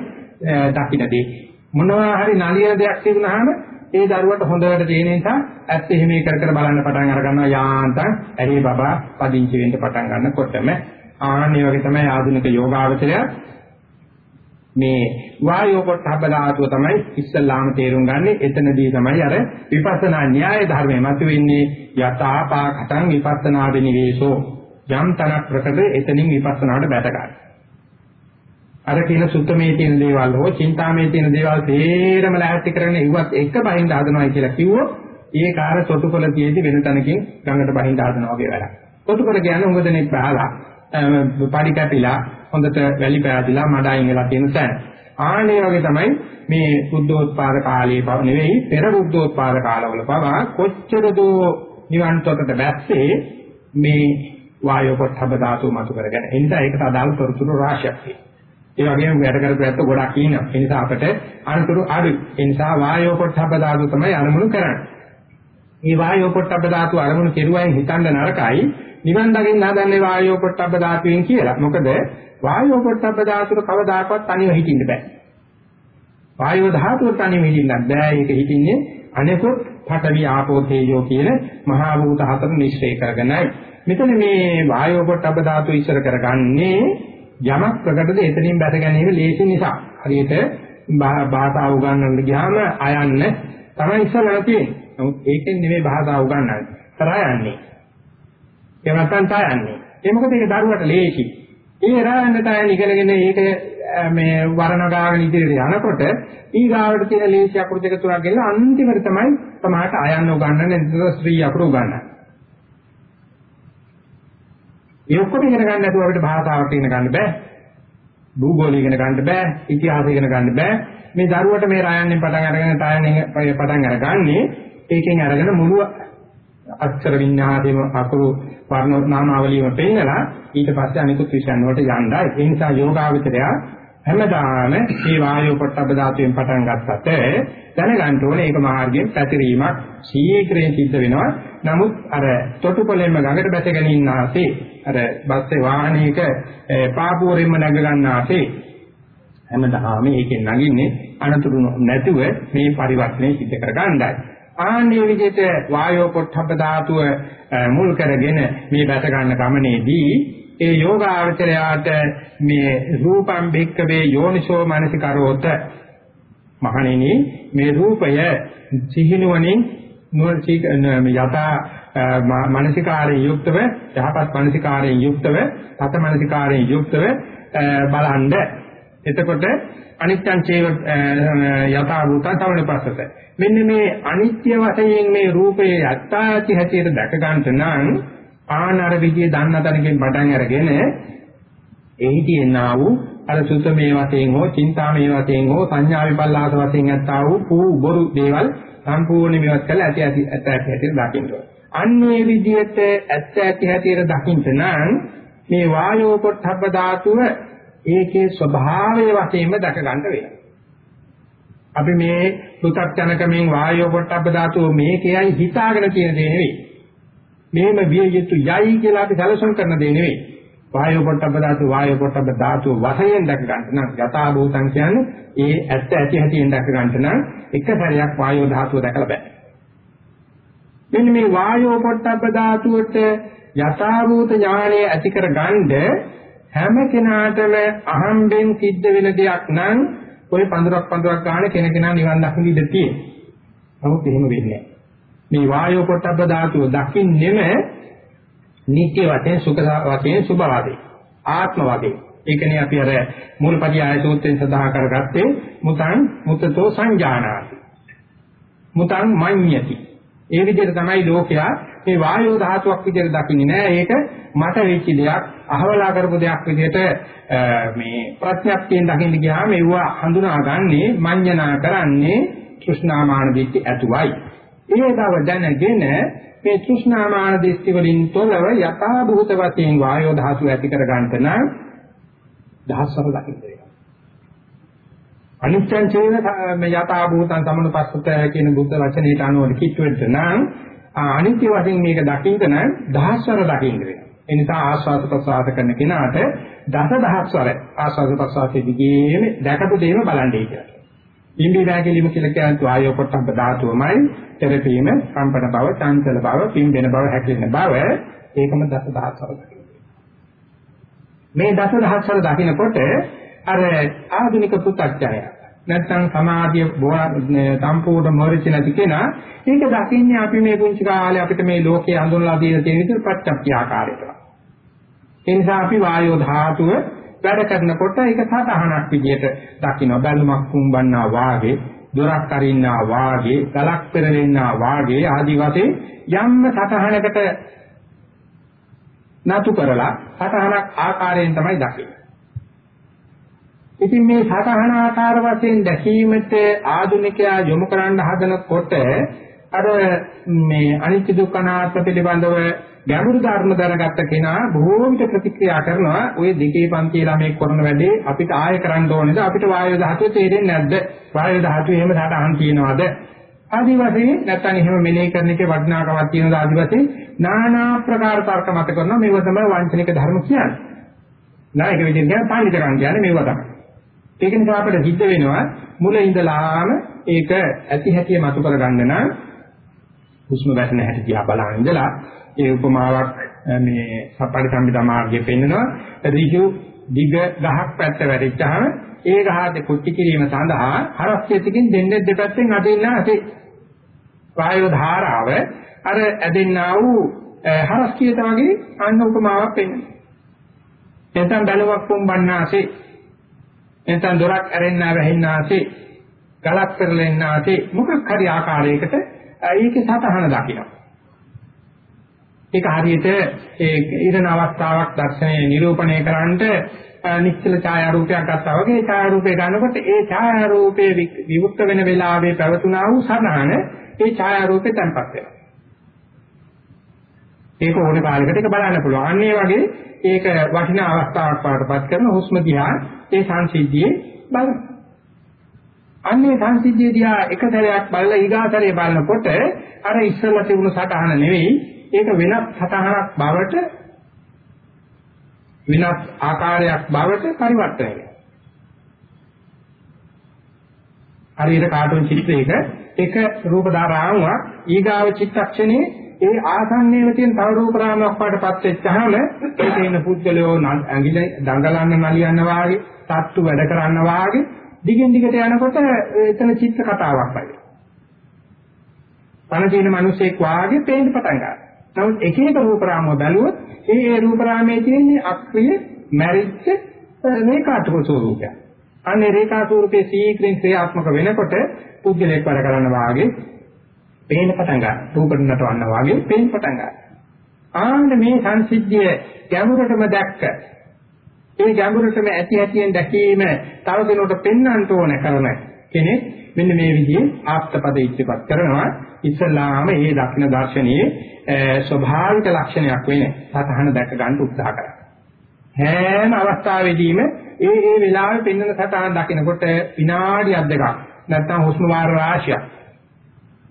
දකින්නේ. මොනවා හරි නලියන දෙයක් තිබුණාම ඒ දරුවට හොඳට තියෙන නිසා ඇත්ත එහෙම කර කර බලන්න පටන් අර ගන්නවා යාන්තම් ඇහි බබා පදිංචි වෙන්න පටන් ගන්නකොටම ආන්නේ වගේ තමයි ආධුනික යෝගාවචරය. මේ වායෝ පොට්ටබ්බ ධාතුව තමයි ඉස්සල්ලාම තේරුම් ගන්නෙ. එතනදී තමයි අර විපස්සනා න්‍යාය ධර්මයේ මතුවෙන්නේ. යථාපාකටං විපස්සනා විනිවේෂෝ යම් තනක් ප්‍රකට එතනින් විපස්සනාට බැට ගන්න. අර කියන සුත්තමේ තියෙන දේවල් හෝ චින්තාමේ තියෙන දේවල් තේරම ලැහැත්ති කරගෙන ඉවත් එක බහින්ද හදනවා කියලා කිව්වොත් ඒ කාර්ය තොටුපළ තියේදී වෙන තැනකින් ගඟට බහින්ද හදනවා වගේ වැඩක්. තොටුපළ කියන්නේ උඟ දෙනෙක් බහලා පඩි කැපිලා හොඳට වැලි පෑදිලා මඩයින් වෙලා තියෙන තැන. ආනේ වගේ තමයි මේ බුද්ධෝත්පාද කාලයේ බව නෙවෙයි පෙර බුද්ධෝත්පාද කාලවල පවා කොච්චර දෝ නිවන් තොටට බැස්සේ මේ වායෝ පොට්ටබ ධාතු මතු කරගෙන. එනිසා ඒකට අදාළ තොරතුරු රාශියක් තියෙනවා. ඒ වගේම වැඩ කරපු ඇත්ත ගොඩක් ඉන්නවා. ඒ නිසා අපිට අනුතුරු අඩු. ඒ නිසා වායෝ පොට්ටබ්බ ධාතු තමයි අරමුණු කරන්නේ. මේ වායෝ පොට්ටබ්බ ධාතු අරමුණු කෙරුවයින් හිතන්න නරකයි. නිවන් දකින්න හදන්නේ වායෝ පොට්ටබ්බ ධාතුවෙන් කියලා. මොකද වායෝ පොට්ටබ්බ ධාතුර කවදාකවත් තනිව හිටින්න බෑ. වායෝ ධාතුව තනිව හිටින්න බෑ. ඒක හිටින්නේ අනෙකුත් පඨවි ආපෝ තේජෝ කියන මහා භූත හතර නිශ්චය කරගෙනයි. මෙතන මේ වායෝ පොට්ටබ්බ ධාතු ඉස්සර කරගන්නේ යමක් ප්‍රකටද එතනින් බැස ගැනීම ලේසි නිසා. හරියට භාෂාව උගන්වන්න ගියාම අයන්න තමයි ඉස්සරලා තියෙන්නේ. නමුත් ඒකෙන් නෙමෙයි භාෂාව උගන්වන්නේ. තරහ යන්නේ. ඒ නැත්තම් තා යන්නේ. ඒ මොකද ඒක දරුවට ලේසි. ඒ රායන්න තයන් ඉගෙනගෙන ඒක මේ වරණ ගාගෙන ඉදිරියට යනකොට ඊගාවට තියෙන ලේසි අකුරු දෙක තුනක් ගෙනලා අන්තිමට තමයි තමාට අයන්න උගන්වන්නේ ශ්‍රී අකුරු උගන්වන්නේ. ඒ ඔක්කොම ඉගෙන ගන්න නැතුව අපිට භාෂාවක් ඉගෙන ගන්න බෑ. භූගෝලය ඉගෙන ගන්න බෑ. ඉතිහාසය ඉගෙන ගන්න බෑ. මේ දරුවට මේ රායන්ෙන් පටන් අරගෙන තායන්ෙන් පටන් අරගන්නේ ඒකෙන් අරගෙන මුළු අක්ෂර විඤ්ඤාණයම අකුරු වර්ණ නාමාවලියම පෙන්නලා ඊට පස්සේ අනිකුත් විෂයන් වලට යන්නයි. ඒ නිසා යෝගාවචරය හැමදාම මේ වායෝ පොට්ටබ්බ ධාතුවෙන් පටන් ගත්තට දැනගන්න ඕනේ ඒක මාර්ගයෙන් පැතිරීමක් ශීඝ්‍රයෙන් සිද්ධ වෙනවා. නමුත් අර තොටුපළෙන්ම ගඟට බැසගෙන ඉන්නාසේ අර බස්සේ වාහනයක පාපුවරින්ම නැග ගන්නාසේ හැමදාම මේකෙන් නගින්නේ අනතුරු නැතුව මේ පරිවර්තනය සිද්ධ කර ගන්නයි. ආන්නේ විදිහට වායෝ පොට්ටබ්බ ධාතුව මුල් කරගෙන මේ බැස ගන්න ගමනේදී ඒ යෝගාචරයාට මේ රූපම් භික්කවේ යෝනිසෝ මනසිකරෝත මහණෙනි මේ රූපය සිහිනුවණින් නුවණසික යථා මානසිකාරයෙන් යුක්තව යහපත් මානසිකාරයෙන් යුක්තව තත මානසිකාරයෙන් යුක්තව බලන්න එතකොට අනිත්‍යං චේව යථා භූතං සමනපස්සත මෙන්න මේ අනිත්‍ය වශයෙන් මේ රූපයේ යත්තාති හැටියට දැක ගන්නට නම් ආනර විදිය දන්න තැනකින් පටන් අරගෙන එහි තියෙනා වූ අර සුතමේ වශයෙන් හෝ චින්තාමේ වශයෙන් හෝ සංඥා විපල්ලාස වශයෙන් ඇත්තා වූ පූ බොරු දේවල් සම්පූර්ණ මේවත් කරලා ඇති ඇති ඇත්ත ඇති හැටියට දකින්න ඕන. අන්නේ විදිහට ඇත්ත ඇති හැටියට දකින්න නම් මේ වායෝ පොට්ටබ්බ ධාතුව ඒකේ ස්වභාවය වශයෙන්ම දැක ගන්න වෙනවා. අපි මේ පෘථග්ජනකමෙන් වායෝ පොට්ටබ්බ ධාතුව මේකේයි හිතාගෙන තියෙන දේ නෙවෙයි. මේම විය යුතු යයි කියලා අපි සැලසුම් කරන දේ නෙවෙයි. වායෝ පොට්ටබ්බ ධාතු වායෝ පොට්ටබ්බ ධාතු වශයෙන් දැක ගන්න නම් යථා භූතං කියන්නේ ඒ ඇත්ත ඇති හැටියෙන් දැක ගන්න නම් එක සැරයක් වායෝ ධාතුව දැකලා බෑ. මෙන්න මේ වායෝ පොට්ටබ්බ ධාතුවට යථා භූත ඥානය ඇති කර ගන්න හැම කෙනාටම අහම්බෙන් සිද්ධ වෙන දෙයක් නම් ඔය පඳුරක් පඳුරක් ගන්න කෙනකෙනා නිවන් දකින්න ඉඩ තියෙනවා. නමුත් එහෙම වෙන්නේ මේ වායෝ පොට්ටබ්බ ධාතුව දකින්නෙම නිත්‍ය වශයෙන් සුඛ වශයෙන් සුභ වශයෙන් ආත්ම වශයෙන්. ඒකනේ අපි අර මූලපටි ආය සූත්‍රයෙන් සඳහන් කරගත්තේ මුතං මුතතෝ සංජානාති. මුතං මඤ්ඤති. ඒ විදිහට තමයි ලෝකයා මේ වායෝ ධාතුවක් විදිහට දකින්නේ නෑ. ඒක මට වෙච්ච දෙයක් අහවලා කරපු දෙයක් විදිහට මේ ප්‍රඥප්තියෙන් දකින්න ගියාම ඒවා හඳුනාගන්නේ මඤ්ඤණා කරන්නේ තෘෂ්ණාමාන දිට්ඨි ඇතුවයි. ඒ බව දැනගෙන මේ තෘෂ්ණාමාන දිස්ති වලින් තොරව යථා භූත වශයෙන් වායෝ ධාතු ඇති කර ගන්නට නම් දහස්වර දකින්න වෙනවා. අනිත්‍යං චේන මේ යථා භූතං සමනුපස්සත කියන බුද්ධ වචනයට අනුව කිච්වෙන්න නම් අනිත්‍ය වශයෙන් මේක දකින්න නම් දහස්වර දකින්න වෙනවා. ඒ නිසා ආස්වාද ප්‍රසආස කරන කෙනාට දස දහස්වර ආස්වාද ප්‍රසආසයේ දිගේම දැකපු දේම බලන්නේ කියලා. ඉන්ද්‍රිය වැගලීම කියලා කියන්නේ වායෝ පොට්ටබ්බ ධාතුවමයි තෙරපීම කම්පන බව චංචල බව පිම්බෙන බව හැකෙන බව ඒකම දස දහස්වර මේ දස දහස්වර දකිනකොට අර ආධුනික පු탁ජය නැත්නම් සමාධිය සම්පූර්ණ මොරිච නැති කෙනා ඒක දකින්නේ අපි මේ පුංචි කාලේ අපිට මේ ලෝකයේ හඳුන්ලා දීලා තියෙන විදිහට ප්‍රත්‍යක්ෂ ආකාරයට. ඒ නිසා අපි වායෝ ධාතුව වැඩ කරනකොට ඒක සතහනක් විදිහට දකින්න බැලුමක් කුඹන්නා වාගේ දොරක් අරින්නා වාගේ ගලක් පෙරලෙන්නා වාගේ ආදි වශයෙන් යම්ම සතහනකට නතු කරලා සතහනක් ආකාරයෙන් තමයි දකින්නේ. ඉතින් මේ සතහන ආකාර වශයෙන් දැකීමට ආධුනිකයා යොමු කරන්න හදනකොට අර මේ අනිත්‍ය දුක්ඛ අනාත්ම පිළිබඳව ගැඹුරු ධර්ම දැනගත්ත කෙනා බොහෝ විට ප්‍රතික්‍රියා කරනවා ওই දෙකේ පන්ති ළමයි කරන වැඩේ අපිට ආය කරන්න ඕනේද අපිට වායු ධාතුව තේරෙන්නේ නැද්ද වායු ධාතුව එහෙම සටහන් තියනවාද ආදි වශයෙන් නැත්නම් එහෙම මෙනෙහි කරන එකේ වටිනාකමක් තියෙනවද ආදි වශයෙන් নানা ප්‍රකාර තර්ක මත කරනවා මේව තමයි වංචනික ධර්ම කියන්නේ නායක විදිහට කියන පාණිතරම් කියන්නේ මේව තමයි ඒක නිසා අපිට සිද්ධ වෙනවා මුල ඉඳලාම ඒක ඇති හැටිය මතු කරගන්න නම් හුස්ම වැටෙන හැටි දිහා බලන ඉඳලා ඒ උපමාවක් මේ සප්පටි සම්පිතා මාර්ගයේ පෙන්නනවා. ඍජු දිග ගහක් පැත්ත වැටිච්චාම ඒ ගහට කුච්චි කිරීම සඳහා හරස්සියකින් දෙන්නේ දෙපැත්තෙන් අදින්න ඇති වායු ධාරාව අර ඇදෙන්නා වූ හරස් කීත වගේ අන්න උපමාවක් පෙන්වනවා එතන බැලුවක් පොම්බන්නාසේ එතන දොරක් ඇරෙන්නා වැහෙන්නාසේ ගලක් පෙරලෙන්නාසේ මොකක් හරි ආකාරයකට ඒකේ සතහන දකිනවා ඒක හරියට ඒ ඉරණ අවස්ථාවක් දර්ශනය නිරූපණය කරන්නට නිශ්චල ඡායා රූපයක් ගත්තා වගේ ඡායා රූපේ ගන්නකොට ඒ ඡායා රූපේ විවුර්ත වෙන වෙලාවේ පැවතුනා වූ සරහන ඒ ඡායා රූපේ තැන්පත් වෙනවා. ඒක ඕනේ කාලයකට ඒක බලන්න පුළුවන්. අන්න ඒ වගේ ඒක වටිනා අවස්ථාවක් පාටපත් කරන හුස්ම දිහා ඒ සංසිද්ධියේ බලන්න. අන්නේ සංසිද්ධිය දිහා එක සැරයක් බලලා ඊගාසරේ බලනකොට අර ඉස්සෙල්ලා තිබුණු සටහන නෙවෙයි ඒක වෙනත් සතහනක් බවට වෙනත් ආකාරයක් බවට පරිවර්තනය වෙනවා. හරියට කාටුන් චිත්‍රයක එක රූප ධාරාවක් ඊගාව චිත්තක්ෂණේ ඒ ආසන්නයේ තියෙන තව රූප රාමයක් වඩපත් වෙච්චාම ඒකේ ඉන්න පුද්ගලයෝ ඇඟිලි දඟලන්න නලියන්න වාගේ, තත්තු වැඩ කරන්න වාගේ දිගින් දිගට යනකොට එතන චිත්ත කතාවක් වගේ. පණ තියෙන මිනිසෙක් වාගේ පේන්න පටන් ගන්නවා. නමුත් එක එක රූප රාමව බැලුවොත් ඒ ඒ රූප රාමයේ තියෙන අක්‍රිය මැරිච්ච රේඛාත්මක ස්වරූපයක්. අනේ රේඛා ස්වරූපයේ සීක්‍රින් ක්‍රියාත්මක වෙනකොට පුද්ගලයෙක් වැඩ කරන වාගේ පේන්න පටන් ගන්නවා. රූපෙන් නටවන්න වාගේ පේන්න පටන් ගන්නවා. ආන්න මේ සංසිද්ධිය ගැඹුරටම දැක්ක ඒ ගැඹුරටම ඇති ඇතියෙන් දැකීම තව කෙනෙකුට පෙන්වන්න ඕන කරන කෙනෙක් මෙන්න මේ විදිහේ ආත්පද ඉච්ඡපත් කරනවා. ඉස්ලාම මේ දක්ෂින දර්ශනයේ ස්වභාවික ලක්ෂණයක් වෙන්නේ සතහන දැක ගන්න උත්සාහ කරා හැම අවස්ථාවෙදීම ඒ ඒ වෙලාවේ පෙන්වන සතහන් දකිනකොට විනාඩියක් දෙකක් නැත්නම් හුස්ම වාර රාශියක්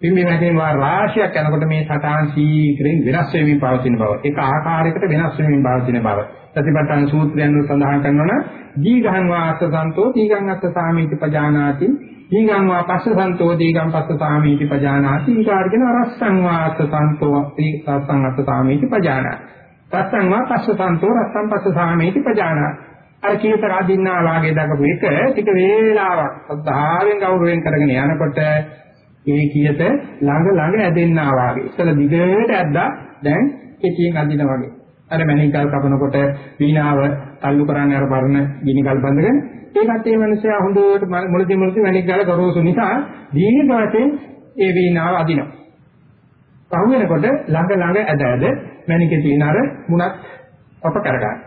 පිම්බි වැටෙන වාර රාශියක් යනකොට මේ සතහන් සීක්‍රෙන් වෙනස් වෙමින් පවතින බව. ඒක ආකාරයකට වෙනස් වෙමින් පවතින බව. සතිපට්ඨාන සූත්‍රයෙන් සඳහන් කරනවා දීඝං වාස්ස සන්තෝ දීඝං අස්ස සාමීති පජානාති. දීඝං වා පස්ස සන්තෝ දීඝං පස්ස සාමීති පජානාති ඊකාර්ගෙන රස්සං වාස්ස සන්තෝ රස්සං අස්ස සාමීති පජානාති. රස්සං වා පස්ස සන්තෝ රස්සං පස්ස සාමීති පජානාති. අර කීත රාදින්නා වාගේ දකපු එක ටික වේලාවක් සද්ධාවෙන් ගෞරවයෙන් කරගෙන යනකොට ඒ කීයට ළඟ ළඟ ඇදෙන්නා වාගේ ඉතල දිගට ඇද්දා දැන් කෙටියෙන් අදින වගේ අර මණිකල් කපනකොට වීණාව තල්ලු කරන්නේ අර පරණ ගිනි කල් බඳගෙන ඒකත් ඒ මිනිස්සයා හොඳට මුලදී මුලදී මණිකල් ගොරෝසු නිසා දීර්ඝ වශයෙන් ඒ වීණාව අදිනවා. පහු වෙනකොට ළඟ ළඟ ඇද ඇද මණිකේ තියෙන අර මුණත් අප කරගන්න.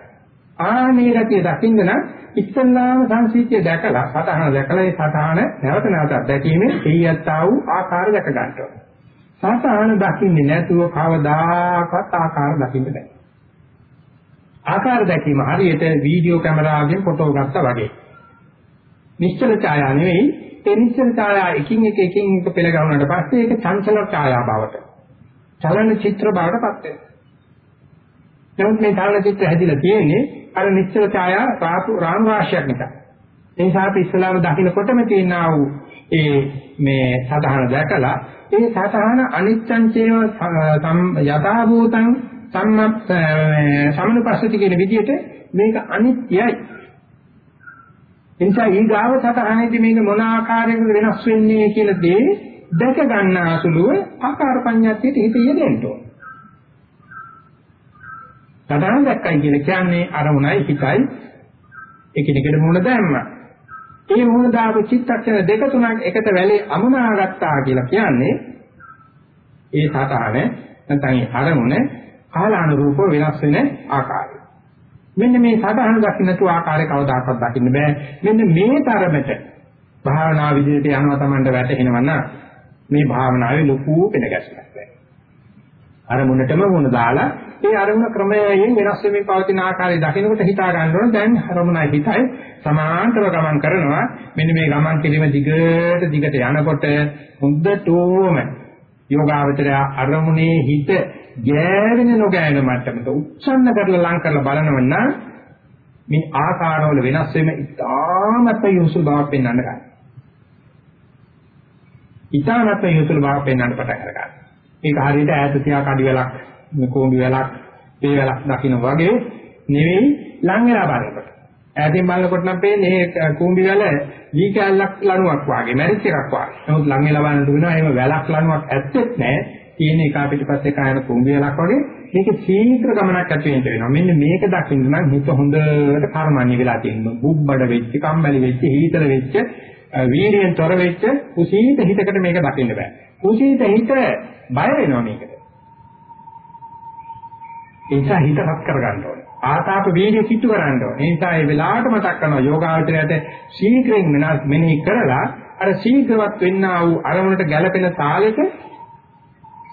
ආනේ ගතිය දකින්න නම් ඉස්සල්ලාම සංසීතිය දැකලා සතහන දැකලා ඒ සතහන නැවත නැවත දැකීමෙන් එయ్యත්තා වූ ආකාර දැක ගන්න ඕනේ. සතහන දකින්නේ නැතුව කවදාකවත් ආකාර දකින්න බෑ. ආකාර දැකීම හරියට වීඩියෝ කැමරාවකින් ෆොටෝ ගත්තා වගේ. නිශ්චල ඡායා නෙවෙයි ඒ නිශ්චල ඡායා එකින් එක එකින් එක පෙළ ගන්නට පස්සේ ඒක චංචල ඡායා බවට චලන චිත්‍ර බවට පත් වෙනවා. නමුත් මේ චලන චිත්‍ර හැදිලා තියෙන්නේ අර නිශ්චල ඡායා රාතු රාම රාශියක් නිසා. ඒ නිසා අපි ඉස්ලාම දකින්නකොටම තියෙනා වූ ඒ මේ සතහන දැකලා ඒ සතහන අනිත්‍යං චේව යථා භූතං සම්මත් සමනුපස්සති කියන විදිහට මේක අනිත්‍යයි. එනිසා ඊගාව සතහනේදී මේක මොන ආකාරයකට වෙනස් වෙන්නේ කියලා දේ දැක ගන්න අසුලුව ආකාර පඤ්ඤාතියට හිත යෙදෙන්න ඕන. සතහන දැක්කයි කියලා කියන්නේ අරමුණයි හිතයි එකිනෙකට මුණ දැම්මා. ඒ මුණ දාපු චිත්තක්ෂණ දෙක තුනක් එකට වැලේ අමුණා ගත්තා කියලා කියන්නේ ඒ සතහන නැත්නම් අරමුණ කාලානුරූපව වෙනස් වෙන ආකාරය. මෙන්න මේ සතහන දකින්නතු ආකාරය කවදාකවත් දකින්න බෑ. මෙන්න මේ තරමට භාවනා විදිහට යනවා Tamanට වැටෙනවා නම් මේ භාවනාවේ ලොකු වෙන ගැස්මක් වෙයි. අරමුණටම වුණ දාලා ඒ අරමුණ ක්‍රමයෙන් වෙනස් වෙමින් පවතින ආකාරය දකිනකොට හිතා ගන්න ඕන දැන් අරමුණයි හිතයි සමාන්තරව ගමන් කරනවා මෙන්න මේ ගමන් කිරීම දිගට දිගට යනකොට හොඳටම යෝගාවචරය අරමුණේ හිත ගෑවෙන නොගෑවෙන මට්ටමට උච්චන්න කරලා ලං කරලා බලනව නම් මේ ආකාරවල වෙනස් වෙම ඉතාමත් යොසු බව පෙන්වන්න ගන්න. ඉතාමත් යොසු බව පෙන්වන්න පටන් ගන්නවා. මේක හරියට ඈත තියා කඩි වැලක්, කොඹි වැලක්, මේ වැලක් දකින්න වගේ නෙවෙයි ලං වෙලා බලනකොට. ඈතින් බලනකොට නම් පේන්නේ මේ කුඹි වැල වී කැල්ලක් ලණුවක් වාගේ, මැරිච් එකක් වාගේ. නමුත් ලං වෙලා බලනකොට වෙනවා එහෙම වැලක් ලණුවක් ඇත්තෙත් නැහැ. තියෙන එක පිටිපස්සේ කායන කුඹියලක් වගේ මේක සීඝ්‍ර ගමනක් ඇති වෙන්න වෙනවා. මෙන්න මේක දකින්න නම් හිත හොඳට කර්මන්නේ වෙලා තියෙනවා. බුබ්බඩ වෙච්ච, කම්මැලි වෙච්ච, හීතල වෙච්ච, වීර්යයෙන් තොර වෙච්ච කුසීත හිතකට මේක දකින්න බෑ. කුසීත හිත බය වෙනවා මේකට. ඒ නිසා හිත රත් කරගන්න ඕනේ. ආතාප වීර්ය කිට්ටු කරන්න ඕනේ. ඒ නිසා මේ වෙලාවට මතක් කරනවා යෝගාවචරයට ශීඝ්‍රයෙන් මෙනෙහි කරලා අර ශීඝ්‍රවත් වෙන්නා වූ අරමුණට ගැළපෙන තාලෙට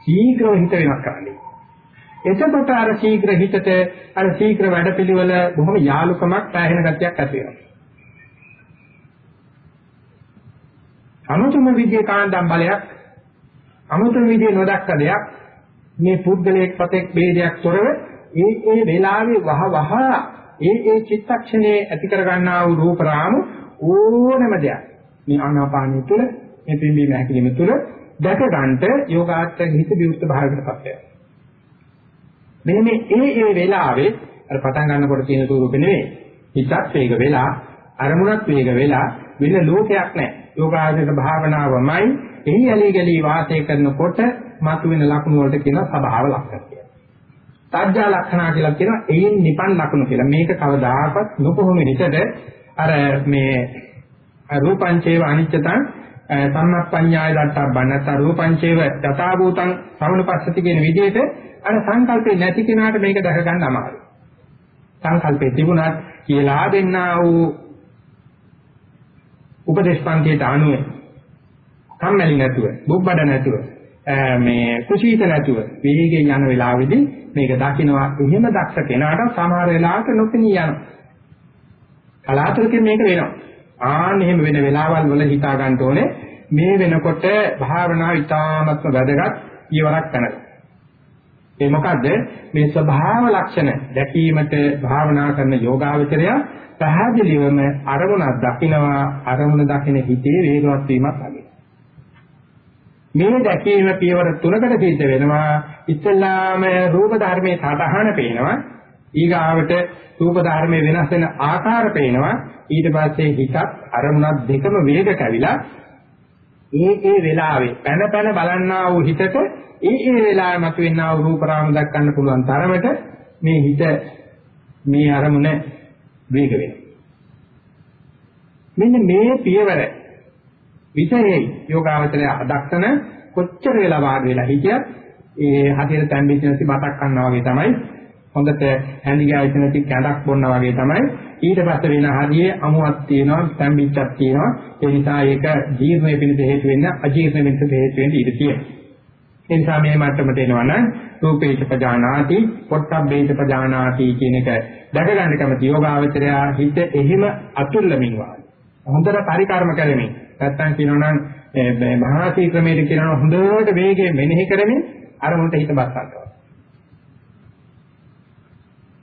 ශීඝ්‍රව හිත වෙනස් කරන්නේ. එතකොට අර ශීඝ්‍ර හිතට අර ශීඝ්‍ර වැඩපිළිවෙල බොහොම යාලුකමක් පැහැෙන ගතියක් ඇති වෙනවා. අනුතුම විදියේ කාණ්ඩම් බලයක් අනුතුම විදියේ නොදක්ක දෙයක් මේ පුද්ගලයෙක් පතෙක් ભેදයක් තොරව ඒ ඒ වෙලාවේ වහ වහ ඒ ඒ චිත්තක්ෂණයේ ඇති කර ගන්නා වූ රූප රාමු ඕනම දෙයක් මේ ආනාපානිය තුළ මේ පිම්බීම හැකිලිම තුළ දැක ගන්නට යෝගාර්ථ හිත විවුර්ත භාවයකටපත් වෙනවා. මෙන්න මේ ඒ ඒ වෙලාවේ අර පටන් ගන්නකොට තියෙන ස්වරූපෙ නෙවෙයි. හිතත් වේග වෙලා අරමුණත් වේග වෙලා වෙන ලෝකයක් නැහැ. යෝගාර්ථක භාවනාවමයි එහි ඇලි ගලි වාසය කරනකොට මතුවෙන ලක්ෂණ වලට කියන ස්වභාව ලක්ෂණ කියලා. තාජ්ජා ලක්ෂණ කියලා කියනවා එයින් නිපන් ලක්ෂණ කියලා. මේක කවදාකවත් නොකොහොම හිතද අර මේ රූපංචේව අනිච්චතං සම්මප්පඤ්ඤාය දට්ඨබ්බන් නැත්නම් රූපංචේව යථා භූතං සමනුපස්සති කියන විදිහට අර සංකල්පේ නැති කෙනාට මේක දැක ගන්න අමාරුයි. සංකල්පේ තිබුණත් කියලා දෙන්නා වූ උපදේශපන්තියට අනුව කම්මැලි නැතුව, බුබ්බඩ නැතුව, මේ කුසීත නැතුව වේගයෙන් යන වෙලාවෙදී මේක දකින්නවා එහෙම දක්ෂ කෙනාට සමහර වෙලාවට නොපෙනී යනවා. කලාතුරකින් මේක වෙනවා. ආන්න එහෙම වෙන වෙලාවල් වල හිතා ගන්න ඕනේ මේ වෙනකොට භාවනාව ඉතාමත්ම වැදගත් ඊවරක් කරනවා. ඒ මොකද මේ ස්වභාව ලක්ෂණ දැකීමට භාවනා කරන යෝගාවචරය පැහැදිලිවම අරමුණක් දකිනවා අරමුණ දකින හිතේ වේගවත් වීමක් අගේ. මේ දැකීම පියවර තුනකට සිද්ධ වෙනවා. ඉස්සල්ලාම රූප ධර්මයේ සාධහන පේනවා. ඊගාවට රූප ධර්මයේ වෙනස් වෙන ආකාර පේනවා. ඊට පස්සේ හිතත් අරමුණක් දෙකම වේග කැවිලා ඒ ඒ වෙලාවේ පැන පැන බලන්නා වූ හිතට ඒ ඒ වෙලාවේ මතුවෙනා වූ රූප රාම දක්වන්න පුළුවන් තරමට මේ හිත මේ අරමුණ වේග වෙනවා. මෙන්න මේ පියවර විතරේ යෝගාවචරය අදක්ෂන කොච්චර වෙලා වාඩි වෙලා හිටියත් ඒ හදිහට තැම්බෙච්ච නැති බතක් කන්නා වගේ තමයි හොඳට හැඳි ගෑවිච්ච නැති කැඳක් බොන්නා වගේ තමයි. ඊට පස්සේ වෙන හදියේ අමුවක් තියෙනවා තැම්බිච්චක් තියෙනවා. ඒ නිසා ඒක ජීර්ණය පිණිස හේතු වෙන්න අජීර්ණ පිණිස හේතු වෙන්න ඉඩ තියෙනවා. ඒ නිසා මේ මට්ටමට එනවනම් රූපේච පජානාති, පොට්ටබ්බේච පජානාති කියන එක දැක ගන්න කැමති යෝගාවචරය හිත එහෙම අතුල්ලමින් වායි. හොඳට පරිකර්ම කරමින් නැත්තම් කියනවනම් මහාසී ක්‍රමයේ කියනවා හොඳට වේගයෙන් මෙනෙහි කරමින් අර මොන්ට හිත බස් ගන්නවා.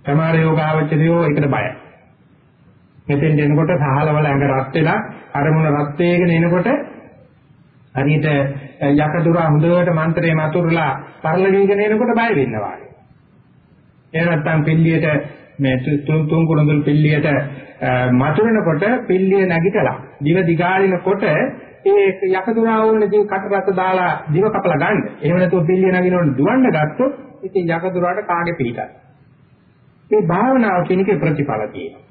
සමහර යෝගාවචරයෝ ඒකට බයයි. මෙතෙන් දෙනකොට සහලවල ඇඟ රත් වෙලා අරමුණ රත් වෙගෙන එනකොට හරියට යකදුරා හොඳට මන්ත්‍රේ මතුරුලා පරලවීගෙන එනකොට බය වෙනවා. එහෙම නැත්නම් පිල්ලියට මේ තුන් තුන් කුණුදුල් පිල්ලියට මතුරනකොට පිල්ලිය නැගිටලා දිව දිගාරිනකොට ඒ යකදුරා ඕනේ දිව කටරත් දාලා දිව කපලා ගන්න. එහෙම නැතුව පිල්ලිය නැගිනකොට දුවන්න ගත්තොත් ඉතින් යකදුරාට කාගේ පිටයි. මේ භාවනාව කියන එකේ ප්‍රතිඵල තියෙනවා.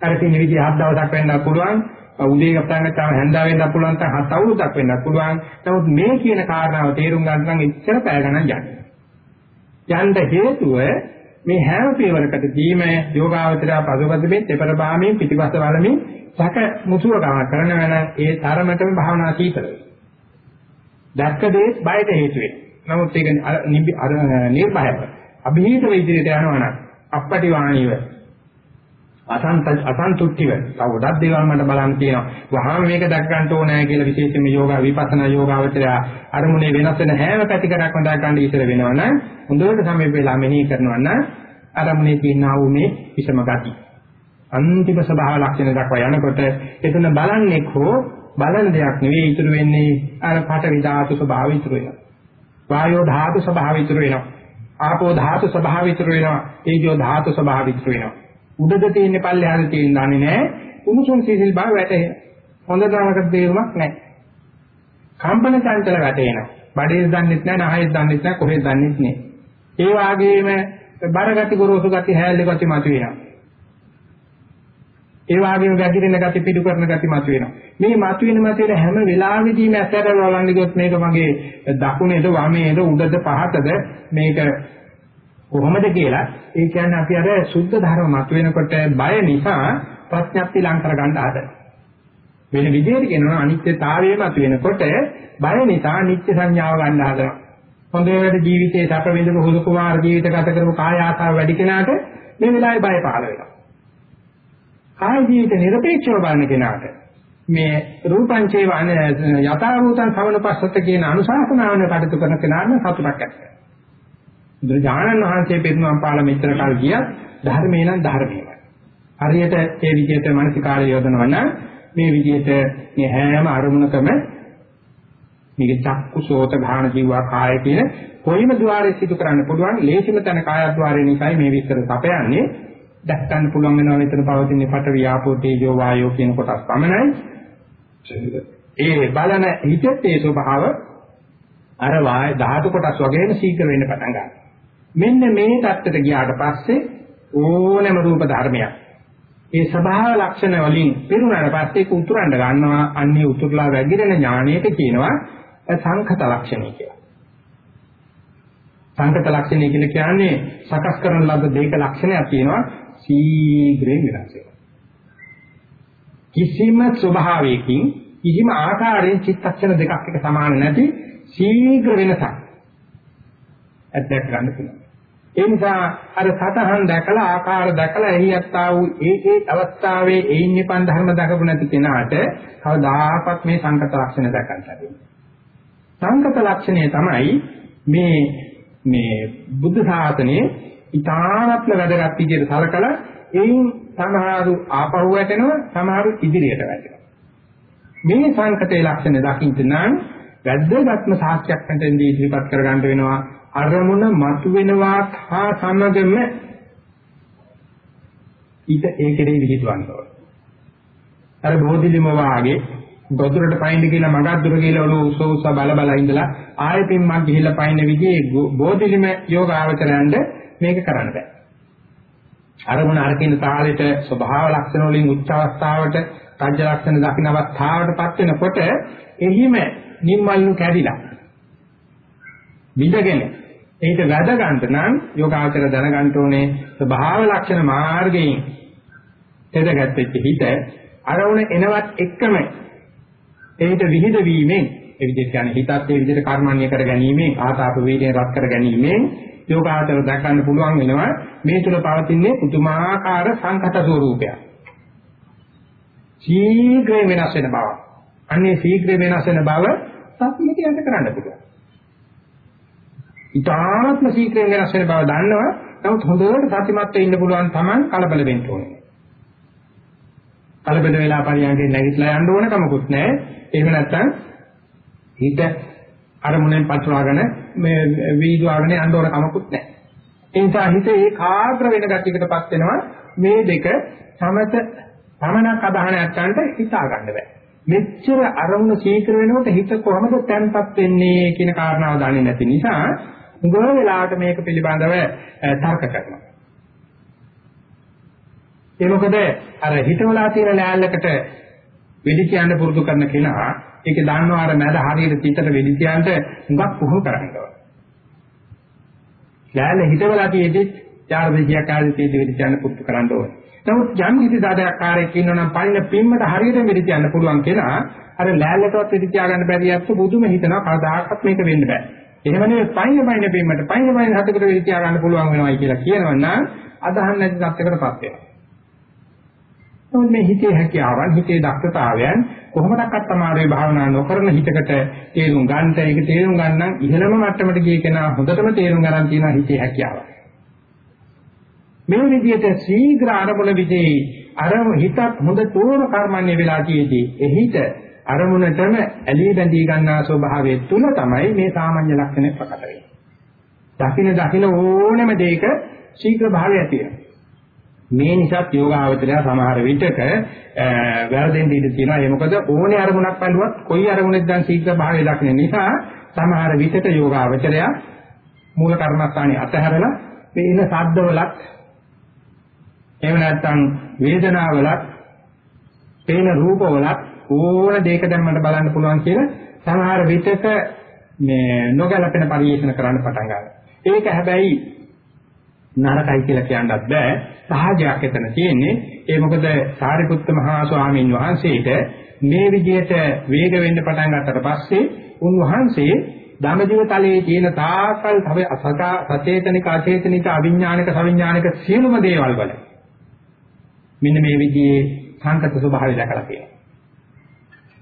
අර තියෙන විදිහ හත් දවසක් වෙන්න පුළුවන් උදේ ගතන ගාම හැන්දා වෙන්නත් පුළුවන් තව හත් අවුරුද්දක් වෙන්නත් පුළුවන්. නමුත් මේ කියන කාරණාව තේරුම් ගන්න නම් එච්චර පැය ගණන් යන්නේ. යන්න හේතුව මේ හැම පියවරකදීම යෝගාවචරය පසුපසෙමින් දෙපර බාමින් පිටිපස්ස වලමින් සැක මුසුව ගමන කරන වෙන ඒ තරමටම භාවනා සීතල වෙනවා. දැක්ක දේ බයට හේතු වෙනවා. නමුත් ඒක නිර්භයව අභීත විදිහට යනවා නම් අපපටි වාණීව අසන්ත අසන්තුට්ඨිව තව ගොඩක් දේවල් මට බලන්න තියෙනවා. වහාම මේක දැක් ගන්න ඕනෑ කියලා විශේෂයෙන්ම යෝගා විපස්සනා යෝගාවචරය අරමුණේ වෙනස් වෙන හැම පැතිකඩක්ම දැක් ගන්න ඉස්සර වෙනවනම් හොඳට සමීප වෙලා මෙනෙහි කරනවා නම් අරමුණේ තියෙනා වූ මේ විෂම ගති. අන්තිම ස්වභාව ලක්ෂණ දක්වා යනකොට එතන බලන්නේ හෝ බලන දෙයක් නෙවෙයි ඉතුරු වෙන්නේ අර පඨවි ධාතු ස්වභාවය ඉතුරු වෙනවා. වායෝ ධාතු ස්වභාවය ඉතුරු වෙනවා. ආපෝ ධාතු ස්වභාවය ඉතුරු වෙනවා. තේජෝ ධාතු ස්වභාවය ඉතුරු වෙනවා. උඩද තියෙන පල්ලෙහාට තියෙන දන්නේ නැහැ. උණුසුම් සීසල් බව වැටෙන. හොඳ තරමක තේරුමක් නැහැ. කම්පන චංචල වැටෙනවා. බඩේ දන්නෙත් නැහැ, නහයේ දන්නෙත් නැහැ, කොහෙද දන්නෙත් නැහැ. ඒ වගේම බරගති ගොරෝසු ගති හැල්ලේ ගති මතුවෙනවා. ඒ වගේම ගැදිරෙන ගති පිටු කරන ගති මතුවෙනවා. මේ මතුවෙන මතුවෙන හැම වෙලාවෙදීම ඇසර වලන්නේ ගොත් මේක මගේ දකුණේද වමේද උඩද පහතද මේක කොහොමද කියලා ඒ කියන්නේ අපි අර සුද්ධ ධර්ම මතුවෙනකොට බය නිසා ප්‍රඥප්ති ලං කර ගන්න හදන. වෙන විදිහට කියනවා අනිත්‍යතාවය මතුවෙනකොට බය නිසා නිත්‍ය සංඥාව ගන්න හදනවා. හොඳට ජීවිතේ සැප විඳපු හුදු කුමාර ජීවිත ගත කරපු කාය ආසාව වැඩි කෙනාට මේ වෙලාවේ බය පහළ වෙනවා. කාය ජීවිත නිර්පේක්ෂව බලන කෙනාට මේ රූපංචේව යථා භූතං සමනපස්සත කියන අනුශාසනාවන කටයුතු කරන කෙනාට සතුටක් ඇති වෙනවා. බුදුජානන් වහන්සේ පිරිනුවම් පාල මෙච්චර කල් ගියත් ධර්මේ නම් ධර්මයමයි. හරියට ඒ විදිහට මානසිකාරය යොදනවා නම් මේ විදිහට මේ හැම අරමුණකම මේක චක්කු සෝත ගාහන ජීවා කාය කියන කොයිම ద్వාරයේ සිදු කරන්න පුළුවන් ලේසිම තැන කායද්්වාරයේ නිසායි මේ විස්තර සපයන්නේ දැක් ගන්න පුළුවන් වෙනවා මෙතන පවතින පට වියාපෝ තේජෝ වායෝ කියන කොටස් පමණයි. ඒ බලන හිතේ ඒ ස්වභාව අර වාය ධාතු කොටස් වගේම ශීඝ්‍ර වෙන්න පටන් ගන්නවා. මෙන්න මේ தත්තට ගියාට පස්සේ ඕනෑම රූප ධර්මයක් ඒ ස්වභාව ලක්ෂණ වලින් පිරුණාට පස්සේ ඒක උතුරන්න ගන්නවා අන්නේ උතුරලා වැగిරෙන ඥානයට කියනවා සංඛත ලක්ෂණය කියලා. සංඛත ලක්ෂණය කියලා කියන්නේ සකස් කරන ලද දෙයක ලක්ෂණයක් තියෙනවා ශීඝ්‍රයෙන් වෙනස් වෙනවා. කිසිම ස්වභාවයකින් කිසිම ආකාරයෙන් චිත්තක්ෂණ දෙකක් එක සමාන නැති ශීඝ්‍ර වෙනසක් අත්දැක ගන්න පුළුවන්. ඒ නිසා අර සතහන් දැකලා ආකාර දැකලා එහියත්තා වූ ඒ ඒ අවස්ථාවේ ඒින් නිපන් ධර්ම දකපු නැති කෙනාට කවදාකවත් මේ සංකත ලක්ෂණ දැකන්න ලැබෙන්නේ. සංකත ලක්ෂණය තමයි මේ මේ බුද්ධ ශාසනයේ ඉතාමත්ම වැදගත් විදිහට සලකලා එයින් සමහරු ආපහු වැටෙනවා සමහරු ඉදිරියට වැටෙනවා. මේ සංකතේ ලක්ෂණ දකින්න නම් වැද්දගත්ම සාක්ෂියක් නැතෙන්දී ඉදිරිපත් කරගන්න වෙනවා අරමුණ මතුවෙනවා හා සමගම ඊට ඒකේ විහිදුවන්න ඕන. අර බෝධිලිම වාගේ ගොදුරට පයින්න කියලා මගක් දුර කියලා ඔලුව උස උස බල බල ඉඳලා ආයෙත් මක් ගිහිල්ලා පයින්න විදිහේ බෝධිලිම යෝගාවචරයන්ට මේක කරන්න බෑ. අරමුණ අරකින තාලෙට ස්වභාව ලක්ෂණ වලින් උච්ච අවස්ථාවට රාජ්‍ය ලක්ෂණ දකින්න අවස්ථාවටපත් වෙනකොට එහිම නිම්මල්නු කැඩිලා විදගෙන ඒකට වැද ගන්න නම් යෝගාචර දැනගන්න ඕනේ ස්වභාව ලක්ෂණ මාර්ගයෙන් එදගත්ෙච්ච හිත අරමුණ එනවත් එක්කම ඒකට විහිද වීමෙන් ඒ විදිහට කියන්නේ හිතත් ඒ විදිහට කර්මන්නේ කර ගැනීමෙන් ආතාප වේදේ රත් කර ගැනීමෙන් යෝගාචර දක්වන්න පුළුවන් වෙනවා මේ තුල පවතින්නේ පුදුමාකාර සංකත ස්වરૂපයක්. ශීඝ්‍රයෙන් වෙනස් වෙන බව. අන්නේ ශීඝ්‍රයෙන් වෙනස් වෙන බව සතියට යන්න කරන්න පුළුවන්. ඉතාමත්ම ශීඝ්‍රයෙන් වෙනස් වෙන බව දන්නවා. නමුත් හොඳට සතිමත් වෙන්න පුළුවන් Taman කලබල වෙන්න ඕනේ. කලබල වෙලා පරියන්ගෙන් නැගිටලා යන්න ඕන කමකුත් නැහැ. එහෙම නැත්නම් හිත අරමුණෙන් පතුරාගෙන මේ වීදුවාගෙන යන්න ඕන කමකුත් නැහැ. ඒ නිසා හිත ඒකාග්‍ර වෙන ගතියකටපත් වෙනවා මේ දෙක සමත පමණක් අදහන නැත්තන්ට හිතා ගන්න බෑ. මෙච්චර අරමුණ සීක්‍ර වෙනකොට හිත කොහොමද තැන්පත් වෙන්නේ කියන කාරණාව දන්නේ නැති නිසා උගව වෙලාවට මේක පිළිබඳව තර්ක කරනවා. ඒ මොකද අර හිතවලා තියෙන ලෑල්ලකට වෙඩි කියන්න පුරුදු කරන කෙනා ඒක දන්නවා අර මැද හරියට තිතට වෙඩි කියන්න හුඟක් පුහුණු කරනවා. ලෑල්ල හිතවලා තියෙද්දි චාර දෙකියක් ආදී තියෙද්දි වෙඩි කියන්න පුරුදු කරන්න ඕනේ. නමුත් යම් කිසි දායකකාරයෙක් ඉන්නවනම් පයින් පිම්මට හරියට වෙඩි කියන්න පුළුවන් කෙනා අර ලෑල්ලටවත් වෙඩි තියාගන්න බැරි අත්තු බුදුම හිතනවා කවදාකවත් මේක වෙන්න බෑ. එහෙම නෙවෙයි පයින් පයින් බීමට පයින් පයින් හතකට විදියා ගන්න පුළුවන් වෙනවයි කියලා කියනවා නම් අදහන් නැති තත්යකටපත් වෙනවා. නමුත් මේ හිතේ හැකියාවන් හිතේ දක්ෂතාවයන් කොහොමදක්වත් තමයි භාවනා නොකරන හිතකට තේරුම් ගන්නට ඒක තේරුම් ගන්න ඉහළම මට්ටමට ගිය කෙනා හොඳටම තේරුම් ගන්න තියෙනවා හිතේ හැකියාව. මේ විදිහට ශීඝ්‍ර ආරමුණ විදේ අර හිතත් හොඳ තෝර කර්මන්නේ වෙලා තියේදී එහිට අරමුණටම ඇලී බැඳී ගන්නා ස්වභාවය තුල තමයි මේ සාමාන්‍ය ලක්ෂණය ප්‍රකට වෙන්නේ. දකින දකින ඕනෑම දෙයක ශීඝ්‍ර භාවය ඇති මේ නිසා යෝගාවචරය සමහර විටක වැරදෙන්න ඉඩ තියෙනවා. ඒ මොකද ඕනේ අරමුණක් බලුවත් කොයි අරමුණෙන් දැන් ශීඝ්‍ර භාවය දකින නිසා සමහර විටක යෝගාවචරය මූල කර්මස්ථානේ අතහැරලා වෙන ශබ්දවලත් එහෙම නැත්නම් වේදනාවලත් පේන රූපවලත් ඕන දෙයක දැන් මට බලන්න පුළුවන් කියලා සමහර විටක මේ නොගැලපෙන පරිශන කරන්න පටන් ගන්නවා. ඒක හැබැයි නරකයි කියලා කියන්නත් බෑ. සහජයක් එතන තියෙන්නේ. ඒ මොකද සාරිපුත්ත මහා ස්වාමීන් වහන්සේට මේ විදිහට වේග වෙන්න පටන් ගත්තට පස්සේ උන්වහන්සේ ධම්මදිව තලයේ තියෙන තාකල් සචේතනික අචේතනික අවිඥානික සවිඥානික සියලුම දේවල් වල මෙන්න මේ විදිහේ සංකත ස්වභාවය දැකලා තියෙනවා.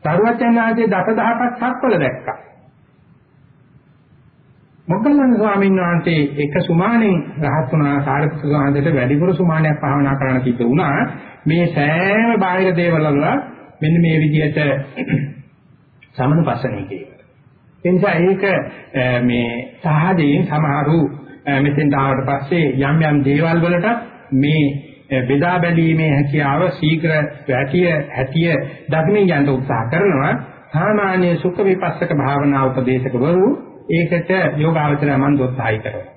සරුවචන් ආදී දසදහසක් සක්වල දැක්කා. මොග්ගල්ලාන ස්වාමීන් වහන්සේ එක සුමානෙන් රහත් වුණා සාරිපුත්‍ර ස්වාමීන්ට වැඩිපුර සුමානයක් භාවනා කරන්න කිව්ව වුණා. මේ සෑම බාහිර දේවල් වල මෙන්න මේ විදිහට සමනුපස්සනයි කියනවා. ඒ නිසා ඒක මේ සහජයෙන් සමහරු මෙතෙන් ආවට පස්සේ යම් යම් දේවල් වලට මේ බෙදා බැලීමේ හැකියාව ශීඝ්‍ර වැටිය හැටිය දක්මින් යන්න උත්සාහ කරනවා. සාමාන්‍ය සුඛ විපස්සක භාවනා උපදේශකවරු ඒකට යෝගාවචරය මන් දොස්සහයි කරනවා.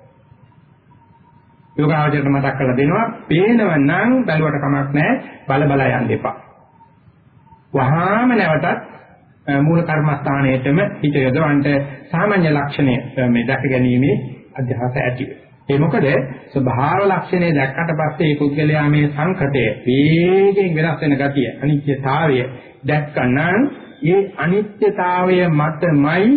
යෝගාවචරයට මතක් කරලා දෙනවා පේනව නම් බැලුවට කමක් නැහැ බල බල යන්න එපා. වහාම නැවතත් මූල කර්මස්ථානයේටම හිත යොදවන්න සාමාන්‍ය ලක්ෂණය මේ දැක ගැනීමේ අධ්‍යාස ඇති ඒ මොකද ස්වභාව ලක්ෂණය දැක්කට පස්සේ මේ පුද්ගලයා මේ සංකතය වේගෙන් වෙනස් වෙන ගතිය අනිත්‍යතාවය දැක්කනම් ඒ අනිත්‍යතාවය මතමයි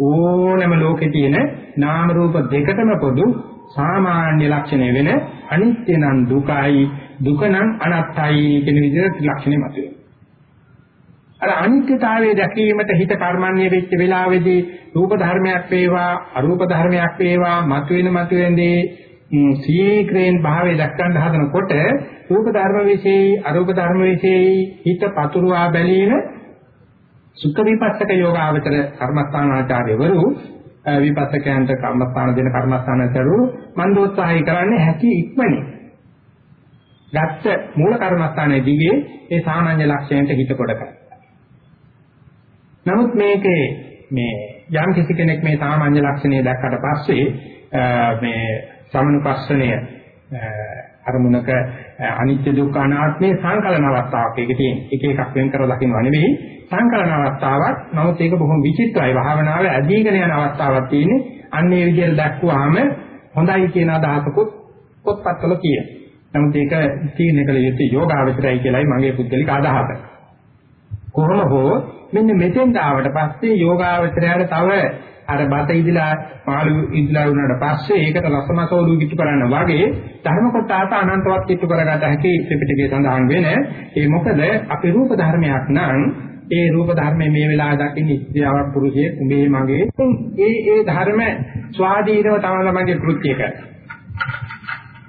ඕනම ලෝකේ තියෙන නාම රූප දෙකටම පොදු සාමාන්‍ය ලක්ෂණය වෙන අනිත්‍ය නම් දුකයි දුක නම් අනත්තයි කියන විදිහට ලක්ෂණය මතුවේ. අර අනිත්‍යතාවයේ දැකීමට හිත කර්මන්නේ වෙච්ච වෙලාවේදී රූප ධර්මයක් වේවා අරූප ධර්මයක් වේවා මතුවෙන මතුවෙන්දී සීක්‍රේන් භාවයේ දක්වන්න හදනකොට රූප ධර්ම વિશેයි අරූප ධර්ම විශේෂයි හිත පතුරවා බැලීම සුඛ විපස්සක යෝගාවචර කර්මස්ථානාචාර්යවරු විපස්සකයන්ට කර්මස්ථාන දෙන කර්මස්ථානාචාර්යවරු මන්දෝත්සාහය කරන්නේ හැකි ඉක්මනින් ගත්ත මූල කර්මස්ථානයේ දිගේ ඒ සාමාන්‍ය ලක්ෂණයට හිත කොට ගන්න. නමුත් මේකේ මේ යම් කිසි කෙනෙක් මේ සාමාන්‍ය ලක්ෂණය දැක්කට පස්සේ මේ සමනුපස්සනය අරමුණක අනිත්‍ය දුක්ඛ අනාත්මේ සංකලන අවස්ථාවක් ඒකේ තියෙන. එක එකක් වෙන් කර දකින්නව නෙවෙයි සංකලන අවස්ථාවක්. නමුත් ඒක බොහොම විචිත්‍රයි. භාවනාවේ ඇදීගෙන යන අවස්ථාවක් තියෙන්නේ. අන්න ඒ විදිහට දැක්ුවාම හොඳයි කියන අදහසකුත් පොත්පත්වල තියෙනවා. නමුත් ඒක තීරණය කළ යුත්තේ යෝගාවචරයි කියලායි මගේ පුද්ගලික අදහස. කොහොම හෝ මෙන්න මෙතෙන් ආවට පස්සේ යෝගාවචරයට තව අර බත ඉදලා මාළු ඉදලා වුණාට පස්සේ ඒකට රසමසෝරු කිච්චු කරන්න වගේ ධර්ම කොටාට අනන්තවත් කිච්චු කරගත හැකි ත්‍රිපිටකයේ සඳහන් වෙන. ඒ මොකද අපේ රූප ධර්මයක් නම් ඒ රූප ධර්මයේ මේ වෙලාව දකින්න ඉස්ත්‍යාවක් පුරුෂයෙක් උඹේ මගේ. ඒ ඒ ධර්ම ස්වාධීනව තමයි ළමගේ කෘත්‍ය කරන්නේ.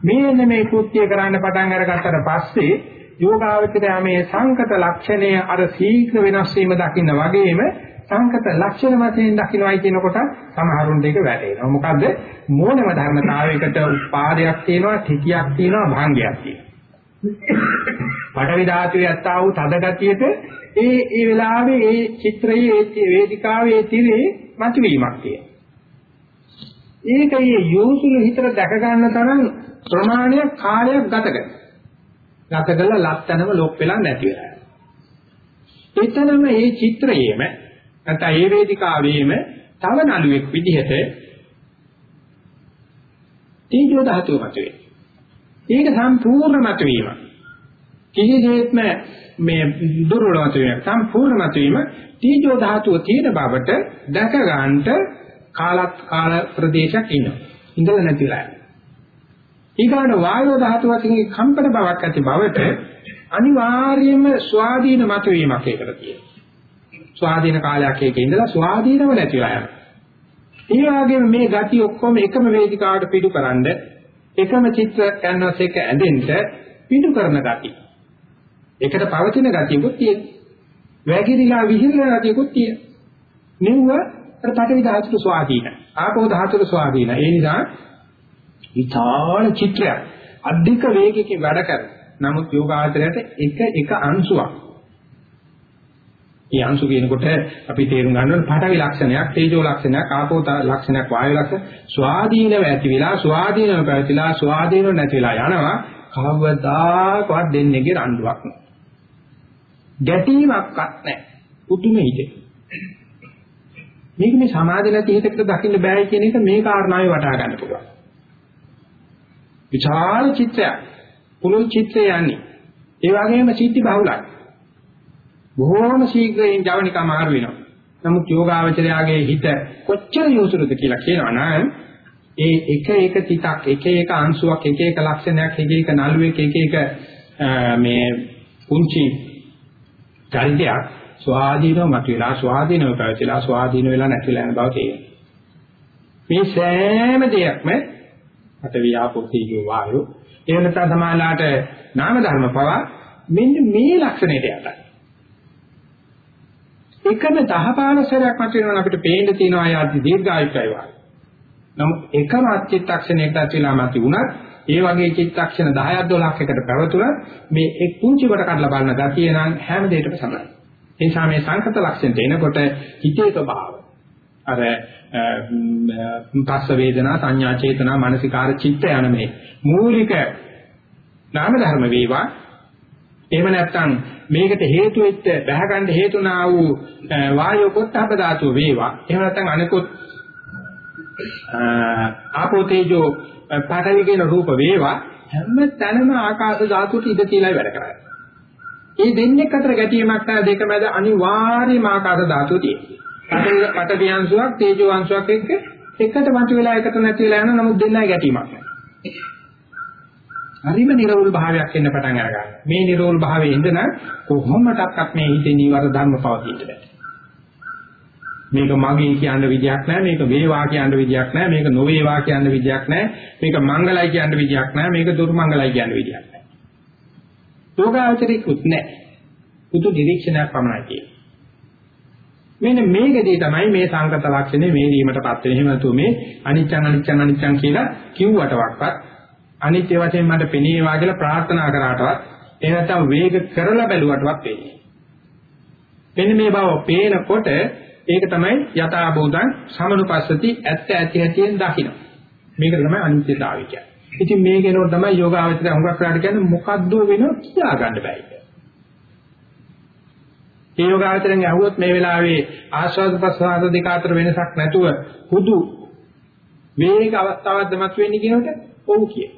මේ මේ කෘත්‍ය කරන්න පටන් අරගත්තට පස්සේ යෝගාවචරය මේ සංකත ලක්ෂණය අර ශීඝ්‍ර වෙනස් වීම දකින්න වගේම සංකත ලක්ෂණ වශයෙන් දකින්නයි කියනකොට සමහරුන් දෙක වැටෙනවා. මොකද මෝනම ධර්මතාවයකට උපාදයක් තියෙනවා, තිතියක් තියෙනවා, භාංගයක් තියෙනවා. පඩවි ධාතුවේ ඇත්තා වූ තද ගතියට ඒ ඒ වෙලාවේ ඒ චිත්‍රයේ ඒ වේදිකාවේ තිරේ මතුවීමක් තියෙනවා. ඒකයේ යෝසුළු හිතට දැක ගන්න තරම් ප්‍රමාණයක් කාලයක් ගත කරනවා. ගත කළ ලක්තනම ලොක් වෙලා නැති වෙලා. එතනම මේ චිත්‍රයේම නැත්නම් ඒ වේදිකාවේම තව නළුවෙක් විදිහට තීජෝ ධාතුව මතුවේ. ඒක සම්පූර්ණ මතුවීම. කිසිසේත්ම මේ දුර්වල මතුවීම සම්පූර්ණ මතුවීම තීජෝ ධාතුව තියෙන බවට දැක ගන්නට කාලත් කාල ප්‍රදේශයක් ඉන්නවා. ඉඳලා නැතිලා. ඊගාන වායෝ ධාතු වශයෙන් කම්පන බවක් ඇති බවට අනිවාර්යයෙන්ම ස්වාධීන මතුවීමක් ඒකට තියෙනවා. ස්වාධීන කාලයක් එකේ ඉඳලා ස්වාධීනව නැතිලා යනවා. ඒ වගේම මේ ගති ඔක්කොම එකම වේදිකාවට පිටුකරනද එකම චිත්‍ර කැන්වස් එක ඇඳෙන්න පිටු කරන ගති. එකට පවතින ගතියකුත් තියෙනවා. වැగిරිලා විහිරන ගතියකුත් තියෙනවා. නිව්ව අර පටවි ධාතුට ස්වාධීන. ආපෝ ධාතුට ස්වාධීන. ඒ නිසා විශාල චිත්‍රයක් අධික වේගයකින් වැඩ කරන. නමුත් යෝගාචරයට එක එක අංශුවක් මේ අංශු කියනකොට අපි තේරුම් ගන්න ඕනේ පඨවි ලක්ෂණයක්, තේජෝ ලක්ෂණයක්, ආපෝ ලක්ෂණයක්, වායු ලක්ෂණ ස්වාධීනව ඇති වෙලා, ස්වාධීනව පැවතිලා, ස්වාධීනව නැතිලා යනවා. කවදාකවත් දෙන්නේගේ රණ්ඩුවක් නෑ. ගැටීමක්වත් නැහැ. පුදුම හිතේ. මේක මේ සමාධි නැති හිතකට දකින්න බෑ කියන එක මේ කාරණාවේ වටහා ගන්න පුළුවන්. විචාර චිත්‍රයක්, පුළුල් චිත්‍රය යන්නේ. ඒ වගේම සිද්ධි බහුලයි. බොහෝම ශීඝ්‍රයෙන් ජවනිකා මාරු වෙනවා. නමුත් යෝගාවචරයාගේ හිත කොච්චර යොසුරුද කියලා කියනවනම් ඒ එක එක තිතක් එක එක අංශුවක් එක එක ලක්ෂණයක් එක එක නළුවෙක් එක එක මේ කුංචි චරිතයක් ස්වාධීනව මතුවලා ස්වාධීනව පැවතිලා ස්වාධීන වෙලා නැතිලා යන බව තේරෙනවා. මේ සෑම දෙයක්ම අත වියාපෝතීජෝ වායෝ එහෙම නැත්නම් සමාලාට නාම ධර්ම පවා මෙන්න මේ ලක්ෂණයට යටයි. එකම 10 15 සැරයක් මත වෙනවා අපිට පේන්න තියෙනවා ආයති දීර්ඝායුකයි වාගේ. නමුත් එකම අච්චිත්තක්ෂණයකට ඇතිලා මත උනත් ඒ වගේ චිත්තක්ෂණ 10ක් 12ක් එකට පැවතුනත් මේ එක් පුංචි කොට කඩලා බලන ගතිය නම් හැම දෙයකම සමානයි. ඒ නිසා මේ සංකත ලක්ෂණයට එනකොට හිතේ ස්වභාව අර පස්ස වේදනා සංඥා චේතනා මානසිකාර චිත්ත යන මේ මූලික නාම ධර්ම වේවා එහෙම නැත්නම් මේකට හේතු වෙච්ච බහගන්න හේතුනා වූ වායෝ පොට්ටහබ ධාතු වේවා. එහෙම නැත්නම් අනිකුත් ආපෝ තේජෝ පාඨවි කියන රූප වේවා හැම තැනම ආකාශ ධාතුවට ඉඳ තියලා වැඩ කරන්නේ. මේ දෙන්නේ අතර ගැටීමක් නැහැ දෙක මැද අනිවාර්යයෙන්ම ආකාශ ධාතුව තියෙනවා. පට දියංශුවක් තේජෝ අංශුවක් එක්ක එකට මත වෙලා එකට නැති වෙලා යන නමුත් දෙන්නයි ගැටීමක් නැහැ. හරිම නිර්වෘල් භාවයක් එන්න පටන් අරගන්නවා. මේ නිර්වෘල් භාවයේ ඉඳන කොහොමඩක්වත් මේ හිතේ නීවර ධර්ම පවතින්න බෑ. මේක මගේ කියන විදියක් නැහැ මේක වේවා කියන විදියක් නැහැ මේක නොවේවා කියන විදියක් නැහැ මේක මංගලයි කියන විදියක් නැහැ මේක දුර්මංගලයි කියන විදියක් නැහැ යෝගාචරිකුත් නැහැ පුදු නිරීක්ෂණයක් පමණයි කියන්නේ මෙන්න මේකදී තමයි මේ සංකත ලක්ෂණය මේ වීමටපත් වෙන එහෙම නැතු මේ අනිච්චං අනිච්චං අනිච්චං කියලා කිව්වට වක්වත් අනිත්‍ය වශයෙන් මට පෙනේවා කියලා ප්‍රාර්ථනා කරාටවත් එහෙම නැත්නම් වේග කරලා බැලුවටවත් වෙන්නේ. මෙන්න මේ බව පේනකොට ඒක තමයි යථා භූතං සමනුපස්සති ඇත්ත ඇති හැටියෙන් දකින්න. මේක තමයි අනිත්‍යතාවය කියන්නේ. ඉතින් මේ කෙනෝ තමයි යෝගාවචරය හුඟක් වෙලාට කියන්නේ මොකද්ද වෙනව කියා ගන්න බෑ. ඒ යෝගාවචරයෙන් ඇහුවොත් මේ වෙලාවේ ආස්වාද ප්‍රසආද දෙක අතර වෙනසක් නැතුව හුදු මේක අවස්ථාවක්ද මතුවෙන්නේ කියනකොට ඔව් කිය.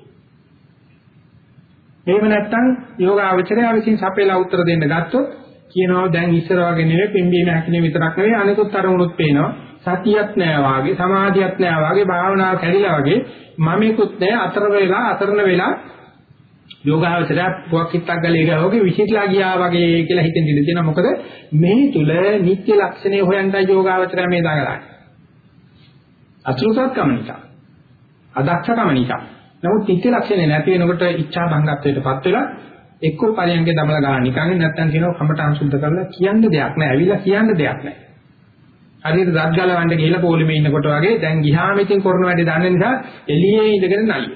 එහෙම නැත්නම් යෝගාවචරය විසින් සපේලා උත්තර දෙන්න ගත්තොත් කියනවා දැන් ඉස්සර වගේ නෙවෙයි පිම්බීම හැකිනේ විතරක් නෙවෙයි අනිකුත් අරමුණුත් පේනවා සතියක් නෑ වාගේ සමාධියක් නෑ වාගේ භාවනාව කැඩිලා වගේ මමෙකුත් නෑ අතර වෙලා අතරන වෙලා යෝගාවචරය පුවක් හිටක් ගලේ ගාවගේ විසිටලා ගියා වගේ කියලා හිතෙන් දින දෙනවා මොකද මේ තුල නිත්‍ය ලක්ෂණේ හොයන්ටයි යෝගාවචරය මේ දාගලාන්නේ අසුරුසත් කම නිසා අදක්ෂ කම නිසා නමුත් නිත්‍ය ලක්ෂණේ නැති වෙනකොට ඉච්ඡා භංගත්වයටපත් වෙලා එක්ක පරියන්ගේ දමලා ගන්න නිකන් නැත්තම් කියනවා කමටහන් සුද්ධ කරලා කියන්න දෙයක් නැහැ. ඇවිල්ලා කියන්න දෙයක් නැහැ. හරියට දත් ගලවන්න ගිහලා පොලිමේ ඉන්නකොට වගේ දැන් ගිහාම ඉතින් කරන වැඩේ දන්න නිසා එළියේ ඉඳගෙන නයි.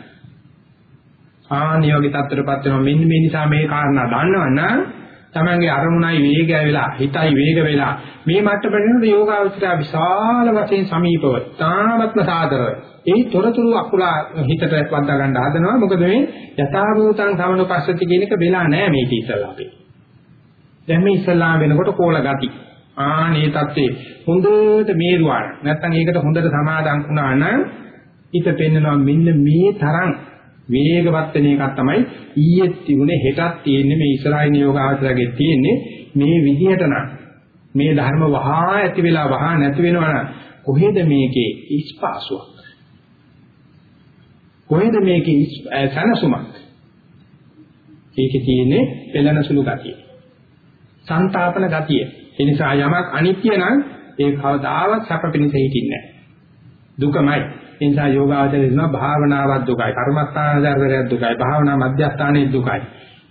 ආනියෝගී තත්ත්වයටපත් වෙනවා. මෙන්න මේ නිසා මේ කාරණා දන්නවනම් තමන්ගේ අරමුණයි වේගය වෙලා හිතයි වේග වෙලා මේ මට්ටමට යෝගාවචරය විශාල වශයෙන් සමීපව තාමත්ම සාදරව ඒ තොරතුරු අකුලා හිතට වද්දා ගන්න හදනවා. මොකද මේ යථාභූතං සමනුපස්සති කියන එක වෙලා නැහැ මේක ඉස්සලා අපි. දැන් මේ ඉස්සලා වෙනකොට කෝල ගති. ආනේ தත්තේ හොඳට මේරුවා. නැත්තම් ඒකට හොඳට සමාදම් වුණා නම් හිත පෙන්නනවා මෙන්න මේ තරම්. වේගවත් වෙන එකක් තමයි ඊයේ තිබුණේ හෙටත් තියෙන්නේ මේ ඉස්රායිල් යෝගාචරයේ තියෙන්නේ මේ විදිහට නම්. මේ ධර්ම වහා ඇති වෙලා වහා නැති වෙනවා නම් කොහෙද මේකේ ඉස්පාසුවක්? කොහෙද මේකේ සනසුමක්? ඒකේ තියෙන්නේ පෙළෙන සුළු ගතිය. සංతాපන ගතිය. ඒ නිසා යමක් අනිත්‍ය නම් ඒ කවදාවත් සැප පිණිස හිටින්නේ නැහැ. දුකමයි. ඒ නිසා යෝගාචරය දෙනවා භාවනාවක් දුකයි, කර්මස්ථානදර්ශනයක් දුකයි, භාවනා මධ්‍යස්ථානයේ දුකයි,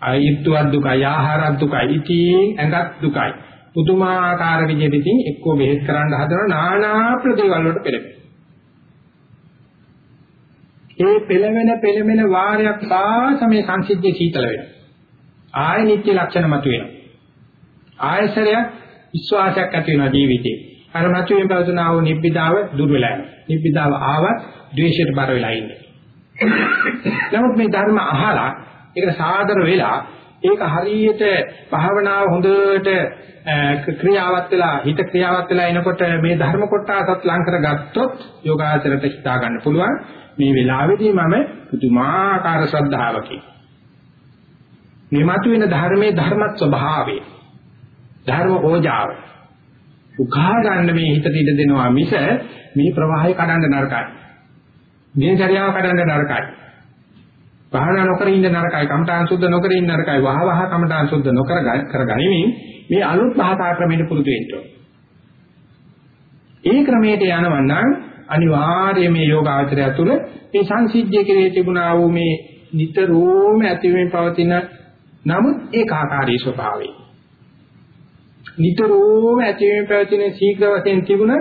ආයුක්තුවක් දුකයි, ආහාරයක් දුකයි, ඉතින් ඇඟක් දුකයි. පුදුමාකාර විදිහකින් එක්කෝ බෙහෙත් කරන්න හදන নানা ප්‍රතිවල් වලට පෙළෙනවා. ඒ පෙළවෙන පෙළවෙන වාරයක් පාසමේ සංසිද්ධිය සීතල වෙනවා. ආය නිත්‍ය ලක්ෂණ මතුවෙනවා. ආයසරයක් විශ්වාසයක් ඇති වෙනවා ජීවිතේ. අර මතුවෙන් පවතුනා වූ නිබ්බිදාව දුර වෙලා යනවා. නිබ්බිදාව ආවත් ද්වේෂයට බර වෙලා ඉන්නේ. නමුත් මේ ධර්ම අහලා ඒකට සාදර වෙලා ඒක හරියට භාවනාව හොඳට ක්‍රියාවත් වෙලා හිත ක්‍රියාවත් වෙලා එනකොට මේ ධර්ම කොටසත් ලං කරගත්තොත් යෝගාචරයට හිතා ගන්න පුළුවන් මේ වෙලාවේදී මම පුදුමාකාර ශ්‍රද්ධාවකින් මේ මතුවෙන ධර්මයේ ධර්ම ස්වභාවය ධර්ම ඕජාව උකහා ගන්න මේ හිතට ඉඩ දෙනවා මිස මේ ප්‍රවාහය කඩන්න නරකයි. දිනචරියාව කඩන්න නරකයි. භාවනා නොකර ඉන්න නරකයි, කමඨාන් සුද්ධ නොකර ඉන්න නරකයි, වහ වහ කමඨාන් සුද්ධ නොකර කරගනිමින් මේ අලුත් භාෂා ක්‍රමයට පුරුදු වෙන්න ඒ ක්‍රමයට යනවා නම් අනිවාර්යයෙන් මේ යෝග ආචරය තුළ මේ සංසිද්ධිය කෙරේ තිබුණා වූ මේ නිතරම ඇතිවෙමින් පවතින නමුත් ඒකාකාරී ස්වභාවය නිතරම ඇතිවෙමින් පැවතින ශීඝ්‍ර වශයෙන් තිබුණ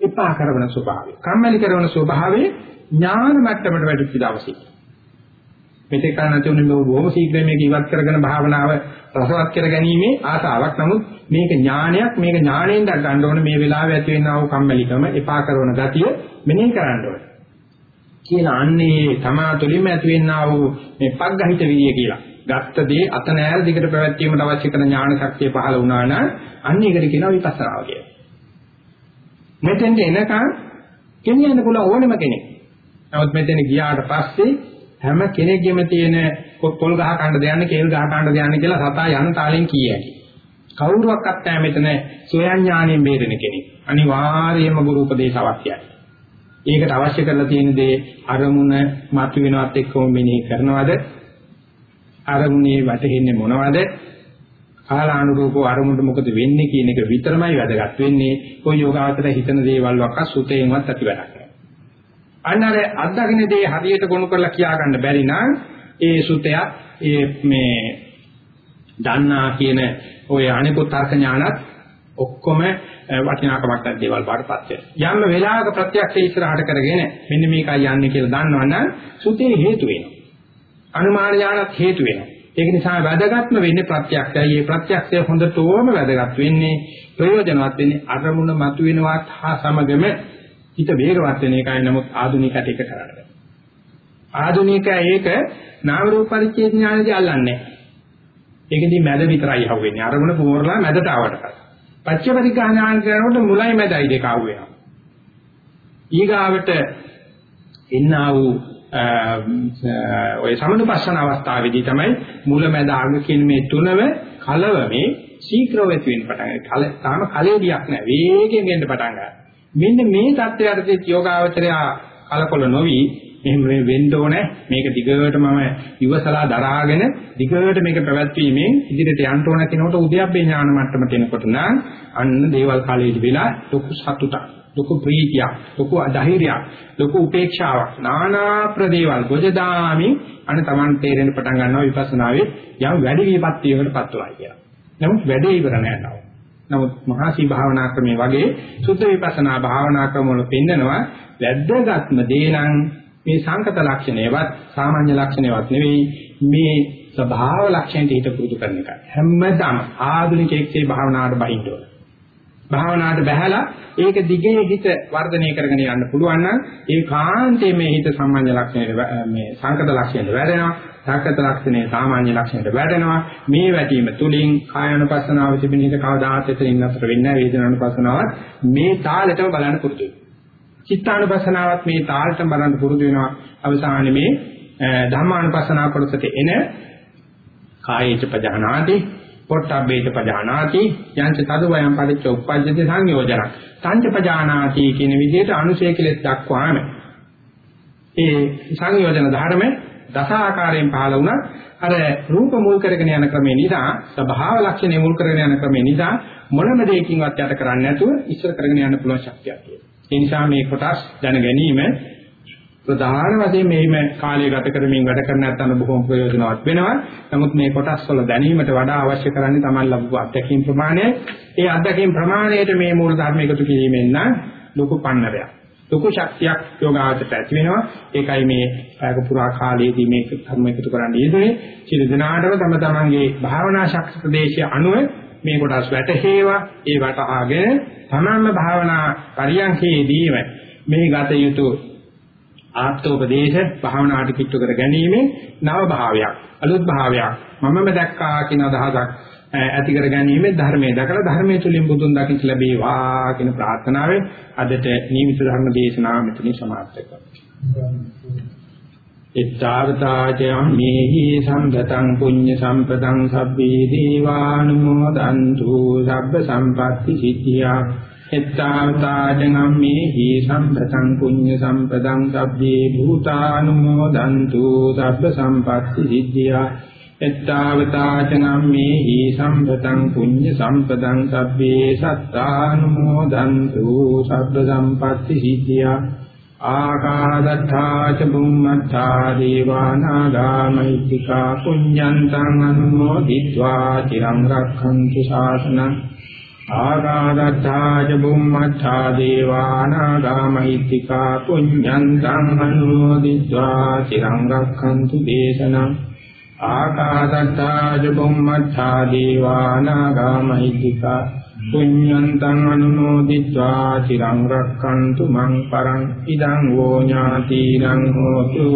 එපා කරන ස්වභාවය. කම්මැලි කරන ස්වභාවය ඥාන මට්ටමට වැඩිච්ච දවසේ. මෙතේ කරණ තුනේ මේ බොහොම ශීඝ්‍රයෙන් මේක ඉවත් කරගෙන භාවනාව රසවත් කර ගැනීමේ ආසාවක්. නමුත් මේක ඥානයක් මේක ඥාණයෙන් දක් ගන්න ඕනේ මේ වෙලාවේ ඇති වෙනා වූ කම්මැලිකම එපා කරන ගතිය මෙනෙහි කරන්න ඕනේ. කියන අන්නේ තමා තුළින්ම ඇති වෙනා වූ මේ පග්ගහිත විරිය කියලා. ගත්ත දේ අත නෑර දිගට පැවැත්වීමට අවශ්‍ය කරන ඥාන ශක්තිය පහළ වුණා නම් අන්න ඒකට කියනවා විපස්සනාව කියලා. මෙතෙන්ට එනකන් ගෙනියන්න පුළුවන් ඕනෙම කෙනෙක්. නමුත් මෙතන ගියාට පස්සේ හැම කෙනෙක්ගෙම තියෙන පොල් ගහ කන්න දෙයන්නේ කේල් ගහ කන්න දෙයන්නේ කියලා සතා යන තාලෙන් කියයි. කවුරුවක්වත් නැහැ මෙතන සොයන් ඥාණයෙන් බේරෙන කෙනෙක්. අනිවාර්යයෙන්ම ගුරු උපදේශ අවශ්‍යයි. ඒකට අවශ්‍ය කරලා තියෙන දේ අරමුණ මත වෙනවත් එක්කම මෙනෙහි කරනවද? අරමුණේ වැටෙන්නේ මොනවද? කාලානුරූපව අරමුණට මොකද වෙන්නේ කියන එක විතරමයි වැදගත් වෙන්නේ. કોઈ යෝගාවතර හිතන දේවල් වක්ක සුතේන්වත් ඇති වැඩක් නෑ. අන්නර අත්දකින්න දේ හරියට ගොනු කරලා කියා ගන්න බැරි නම් ඒ සුතයක් ඒ මේ දන්නා කියන ওই අනිකුත් තර්ක ඥානත් ඔක්කොම වටිනාකමක් නැති දේවල් බාටපත් වෙනවා. යම් වෙලාවක ප්‍රත්‍යක්ෂ ඉස්සරහට කරගෙන මෙන්න මේකයි යන්නේ කියලා දන්නවනම් සුතේ හේතු වෙනවා. අනුමාන ඥානත් හේතු වෙනවා. ඒක නිසා වැදගත්ම වෙන්නේ ප්‍රත්‍යක්ෂයයි. මේ ප්‍රත්‍යක්ෂය හොඳටම වැදගත් වෙන්නේ ප්‍රයෝජනවත් වෙන්නේ අරමුණ මතුවෙනවත් හා සමගම හිත වේගවත් වෙන එකයි නමුත් ආධුනිකට ඒක කරන්නේ. ආධුනිකයා ඒක නාම රූප පරිච්ඡේද ඥානදී අල්ලන්නේ නැහැ. ඒකෙදී මැද විතරයි අහුවෙන්නේ. අරමුණ පෝරලා මැදට ආවට පස්සේ. පච්චපරිග්‍රහ ඥාන කරනකොට මුලයි මැදයි දෙක අහුවෙනවා. ඊගාවට එන්නා වූ ඔය සමනුපස්සන අවස්ථාවේදී තමයි මුල මැද අග කියන මේ තුනම කලවමේ ශීක්‍රව ඇති වෙන්න පටන් ගන්නවා. තාම කලෙදියක් නෑ. වේගෙන් එන්න පටන් ගන්නවා. මෙන්න මේ தත්ත්වයටදී යෝගාවචරය කලකොල නොවි මෙහෙම මේ වෙන්න ඕනේ මේක දිගටම ඉවසලා දරාගෙන දිගට මේක පැවැත්වීමෙන් ඉදිරියට යන්න ඕන කෙනෙකුට උද්‍යප්පේ ඥාන මට්ටමට එනකොට නම් අන්න දේවල් කාලයේදී වෙලා ලොකු සතුටක් ලොකු ප්‍රීතියක් ලොකු අධෛර්යයක් ලොකු උපේක්ෂාවක් নানা ප්‍රදේවල් ගොජදාමි අන Taman තේරෙන්න පටන් ගන්නවා විපස්සනාවේ යම් වැඩි විපත්තියකටපත් වෙලා කියලා. නමුත් වැඩේ ඉවර නෑ නෝ. නමුත් මහසි භාවනා ක්‍රමයේ වගේ සුද්ධ විපස්සනා භාවනා ක්‍රම වල පෙන්නනවා වැද්දගත්ම දේ නම් මේ සංකත ලක්ෂණයවත් සාමාන්‍ය ලක්ෂණයවත් නෙවෙයි මේ ස්වභාව ලක්ෂණයට හිත පුරුදු කරන එකයි. හැමදාම ආධුනිකයෙක්ගේ භාවනාවට බහින්න ඕන. භාවනාවට බහැලා ඒක දිගේ හිත වර්ධනය කරගෙන යන්න පුළුවන් නම් ඒකාන්තයේ මේ හිත සම්මාන්‍ය ලක්ෂණයට මේ සංකත ලක්ෂණයට වැඩෙනවා. සංකත ලක්ෂණේ සාමාන්‍ය ලක්ෂණයට වැඩෙනවා. මේ වැටීම තුලින් කායानुපස්සනාව තිබෙන හිත කවදාහත් එතනින් අතර වෙන්නේ නැහැ. වේදනානුපස්සනාවත් මේ තාලෙටම බලන්න පුරුදු වෙනවා. චිත්තානුපස්සනාවත් මේ තාලට බලන්න පුරුදු වෙනවා අවසානයේ මේ ධම්මානුපස්සනා කොටසට එන කායේච පජානාති පොට්ටබ්බේච පජානාති යංච තදවයන් පරිච්ඡ උප්පජ්ජති සංයෝජන. සංච පජානාති කියන විදිහට අනුශය කෙලෙස් දක්වාම ඒ සංයෝජන ධර්ම දස ආකාරයෙන් පහළ වුණා. අර රූප මුල් කරගෙන යන ක්‍රමේ නිසා ස්වභාව ලක්ෂණ මුල් කරගෙන යන ක්‍රමේ නිසා මොනම දෙයකින්වත් යට කරන්නේ නැතුව ඉස්සර කරගෙන යන්න පුළුවන් ශක්තියක් තියෙනවා. ඒ නිසා මේ කොටස් දැන ගැනීම ප්‍රධාන වශයෙන් මෙහිම කාලය ගත කරමින් වැඩ කර නැත්නම් බොහොම ප්‍රයෝජනවත් වෙනවා. නමුත් මේ කොටස් වල දැනීමට වඩා අවශ්‍ය කරන්නේ තමයි ලැබුව අත්දැකීම් ප්‍රමාණය. ඒ අත්දැකීම් ප්‍රමාණයට මේ මූල ධර්ම එකතු කිරීමෙන් නම් ලොකු පන්නරයක්. ලොකු ශක්තියක් යෝගාවචරයට ඇති වෙනවා. ඒකයි මේ පැයක පුරා කාලයේදී මේ ධර්ම එකතු කරන්න යෙදුනේ. සියලු දෙනාටම තම තමන්ගේ භාවනා ශක්ති ප්‍රදේශය අනුව මේ කොටස් වැටහෙවා. ඒ වටහාගෙන තමන්ම භාවනා පරියන්කේදීම මේ ගත යුතු ආත්මෝපදේශ භාවනාට කිට්ටු කර ගැනීම නව භාවයක් අලුත් භාවයක් මමම දැක්කා කියන අදහසක් ඇති කර ගැනීම ධර්මයේ දැකලා ධර්මයේ තුලින් බුදුන් දකින්න ලැබේවා කියන ප්‍රාර්ථනාවෙන් අදට නියමිත ධර්ම දේශනාව මෙතනින් සමාප්ත කරනවා. ඉත්තාවතාචයම්මේහි සම්පතං පුඤ්ඤ සම්පතං සබ්බේ දීවානුමෝදන්තු සබ්බ සම්පatti සිද්ධියා එත්තාවතාචයම්මේහි සම්පතං පුඤ්ඤ සම්පතං සබ්බේ භූතානුමෝදන්තු සබ්බ සම්පatti සිද්ධියා. එත්තාවතාචයම්මේහි සම්පතං පුඤ්ඤ සම්පතං සබ්බේ සත්තානුමෝදන්තු සබ්බ සම්පatti සිද්ධියා. ආකාදත්තා ච බුම්මත්තා දීවානාගා මෛත්‍තිකා පුඤ්ඤන්තං අනුමෝදිत्वा චිරං රක්ඛන්තු ශාසනං ආකාදත්තාච බුම්මත්තා දේවානාගාමහිත්‍තිකා පුඤ්ඤන්තං අනුමෝදිत्वा চিරං රක්ඛන්තු දේශනං ආකාදත්තාච බුම්මත්තා දේවානාගාමහිත්‍තිකා පුඤ්ඤන්තං අනුමෝදිत्वा চিරං රක්ඛන්තු මං පරං ඉදං වෝ ඥාතිනං හෝතු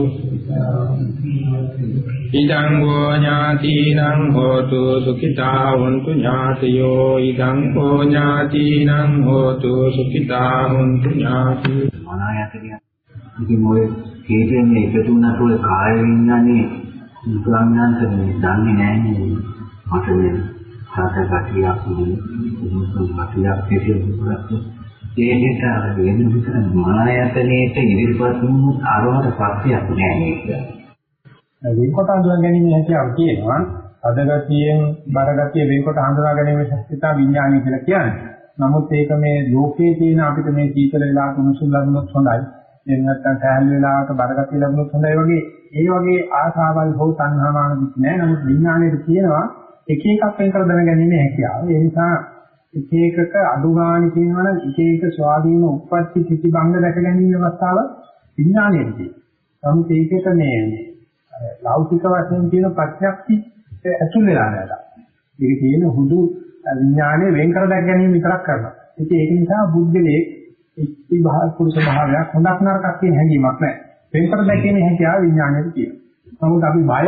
ඉදං ගෝ ඥාතිනං හෝතු සුඛිතා වന്തു ඥාතියෝ ඉදං ගෝ ඥාතිනං හෝතු සුඛිතා වന്തു ඥාති මනායතිය ඉතින් ඔය හේතෙන් එකතු වුණාට ඔය කාය විඥානේ මුගාඥාන්ත මේ දන්නේ නැහැ මට මේ සාතකතියක් දුන්නේ සුඛිතාවක් ඒ නිසා වෙන විතර මනායතනයේ ඉදිරිපත් වුණු අරවර සත්‍යයක් නැහැ නේද වෙන්කොට හඳුනා ගැනීම හැකියාව තියෙනවා. අදගතියෙන් බරගතිය වෙන්කොට හඳුනා ගැනීම ශක්තිය විඥානය කියලා කියන්නේ. නමුත් ඒක මේ ලෝකයේ තියෙන අපිට මේ සීතල වෙලාවට උණුසුම් ලැබුණොත් හොඳයි. එහෙම නැත්නම් සෑහළු වෙලාවට බරගතිය ලැබුණොත් හොඳයි වගේ ඒ වගේ ආසාවල් හෝ තණ්හාමාන කිසි නෑ. නමුත් විඥාණයට තියෙනවා එක එකක් වෙන් කර දැනගැනීමේ හැකියාව. ඒ නිසා එක එකක අඩු ගාණ කියනවා නම් එක එක ස්වාධීන උප්පත්ති ප්‍රතිබංග දැක ගැනීම අවස්ථාව විඥානයේදී. නමුත් ඒකෙට මේ ලෞකික වශයෙන් කියන ප්‍රත්‍යක්ෂි ඇතුල් වෙලා නැහැ. ඒක තියෙන හුදු විඥානයේ වෙන් කර දැක ගැනීම විතරක් කරනවා. ඉතින් ඒක නිසා බුද්ධලේ ඉති භාව පුරුෂ භාවයක් හොඳක් නරකක් කියන හැඟීමක් නැහැ. වෙන් කර දැකීමේ හැකියාව විඥානයේ තියෙනවා. නමුත් අපි බය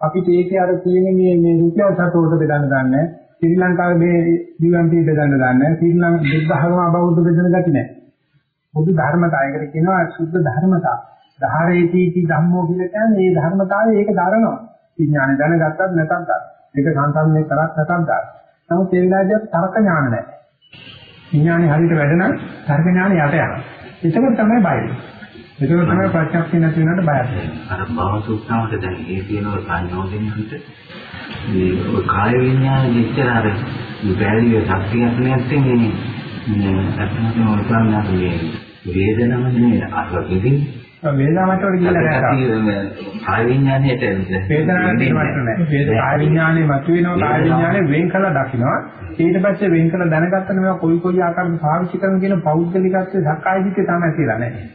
අපිට ඒකේ අර තියෙන මේ මේ රුපියල් සතෝට බෙදන්න දන්නේ ශ්‍රී ලංකාවේ මේ ජීවන්තී බෙදන්න දන්නේ ශ්‍රී ලංකාව බුද්ධ ධර්ම අබෞද්ධ බෙදන ගති නැහැ. බුදු ධර්මතාවයකට කියනවා සුද්ධ ධර්මතාව. ධාරේතිති ධම්මෝ කියලා කියන්නේ මේ ධර්මතාවය ඒක දරනවා. විඥානය දැනගත්තත් නැතත් දරන. ඒක සංසම්මේ කරත් නැතත් දරන. නමුත් ඒ වෙලාවේදී තර්ක ඥාන නැහැ. විඥානේ හරියට වැඩ නම් තර්ක ඥාන යට යනවා. ඒකම තමයි බය. ඒක තමයි ප්‍රඥාක්ෂේ නැති වෙනකොට බය අර භව සූත්‍රාවට දැන් ඒ කියන සංයෝජනෙකට මේ කාය විඥාන මෙච්චර අර බැරිය ශක්තියක් නැත්නම් මේ මේ අත්මතම උත්සාහයක් මේ වේදනම නේ අසකින් වේදනාවට කියලා නැහැ. කාය විඥානයට වේදනාවට නෑ. කාය විඥානේ මතුවෙනවා කාය විඥානේ වෙන් කළා දකින්නවා. ඊට පස්සේ වෙන් කළා දැනගත්තම මේවා කොයි කොයි ආකාරයෙන් පාවිච්චි කරන කියන පෞද්ගලිකත්වයේ සක්කාය දිට්ඨිය තමයි ඇතිලා නැහැ.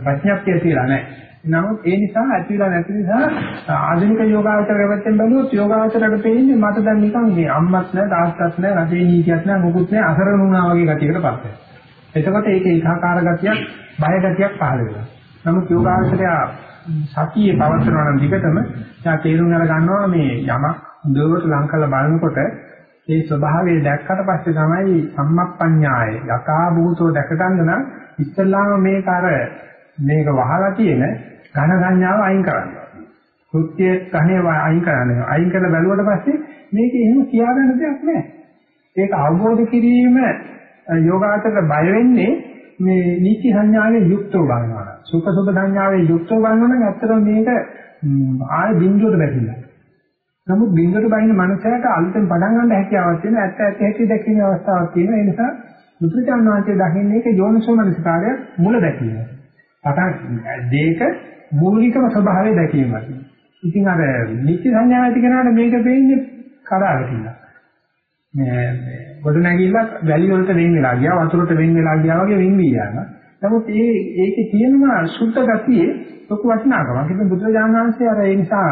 ප්‍රඥාක්තිය ඇතිලා නැහැ. නමුත් ඒ නිසා ඇතිලා නැති නිසා ආධුනික යෝගාවචර පැත්තෙන් බැලුවොත් යෝගාවචරයට පේන්නේ මට දැන් නිකන් මේ අම්මත් නැහැ තාත්තත් නැහැ රටේ නීතියක් නැහැ මොකුත් නැහැ අසරණ වුණා වගේ ගතියකට පත් වෙනවා. එතකොට ඒක ඒකාකාර ගතියක් බය ගතියක් පහළ වෙනවා. නමුත් යෝගාවචරය සතියේ පවත්වනවා නම් දිගටම යා තේරුම් අර ගන්නවා මේ යමක් හොඳට ලං කරලා බලනකොට ඒ ස්වභාවය දැක්කට පස්සේ තමයි සම්මප්පඤ්ඤාය යකා භූතෝ දැක ගන්න නම් ඉස්සල්ලාම මේක අර මේක වහලා තියෙන ඝන සංඥාව අයින් කරන්න. කෘත්‍ය ඝනේ අයින් කරන්න. අයින් කරලා බැලුවට පස්සේ මේක එහෙම කියාගන්න දෙයක් නැහැ. ඒක අවබෝධ කිරීම යෝගාචරයට බය වෙන්නේ මේ නීති සංඥාවේ යුක්තව බලනවා. සුඛ සුඛ සංඥාවේ යුක්තව බලනවා නම් ඇත්තටම මේක ආය බිඳුවට වැටිලා. නමුත් බිඳුවට බයින මනසට අලුතෙන් පටන් ගන්න හැකියාවක් තියෙන ඇත්ත ඇත්ත හැටි දැකීමේ අවස්ථාවක් තියෙනවා. ඒ නිසා මුත්‍රිචාන් වාචයේ දකින්නේ ඒක යෝනිසෝමනසිකාරය මුල දැකීම. පටන් දෙයක මූලිකම ස්වභාවය දැකීමයි. ඉතින් අර නිත්‍ය සංඥා ඇති කෙනාට මේක වෙන්නේ කඩාවැටිලා. මේ ගොඩ නැගිලා වැලි වලට වෙන් වෙලා ගියා වතුරට වෙන් වෙලා ගියා වගේ වෙන් වී යනවා. නමුත් ඒ ඒකේ තියෙනවා සුද්ධ ගතියේ ලොකු වටිනාකමක්. ඉතින් බුදුරජාණන් වහන්සේ අර ඒ නිසා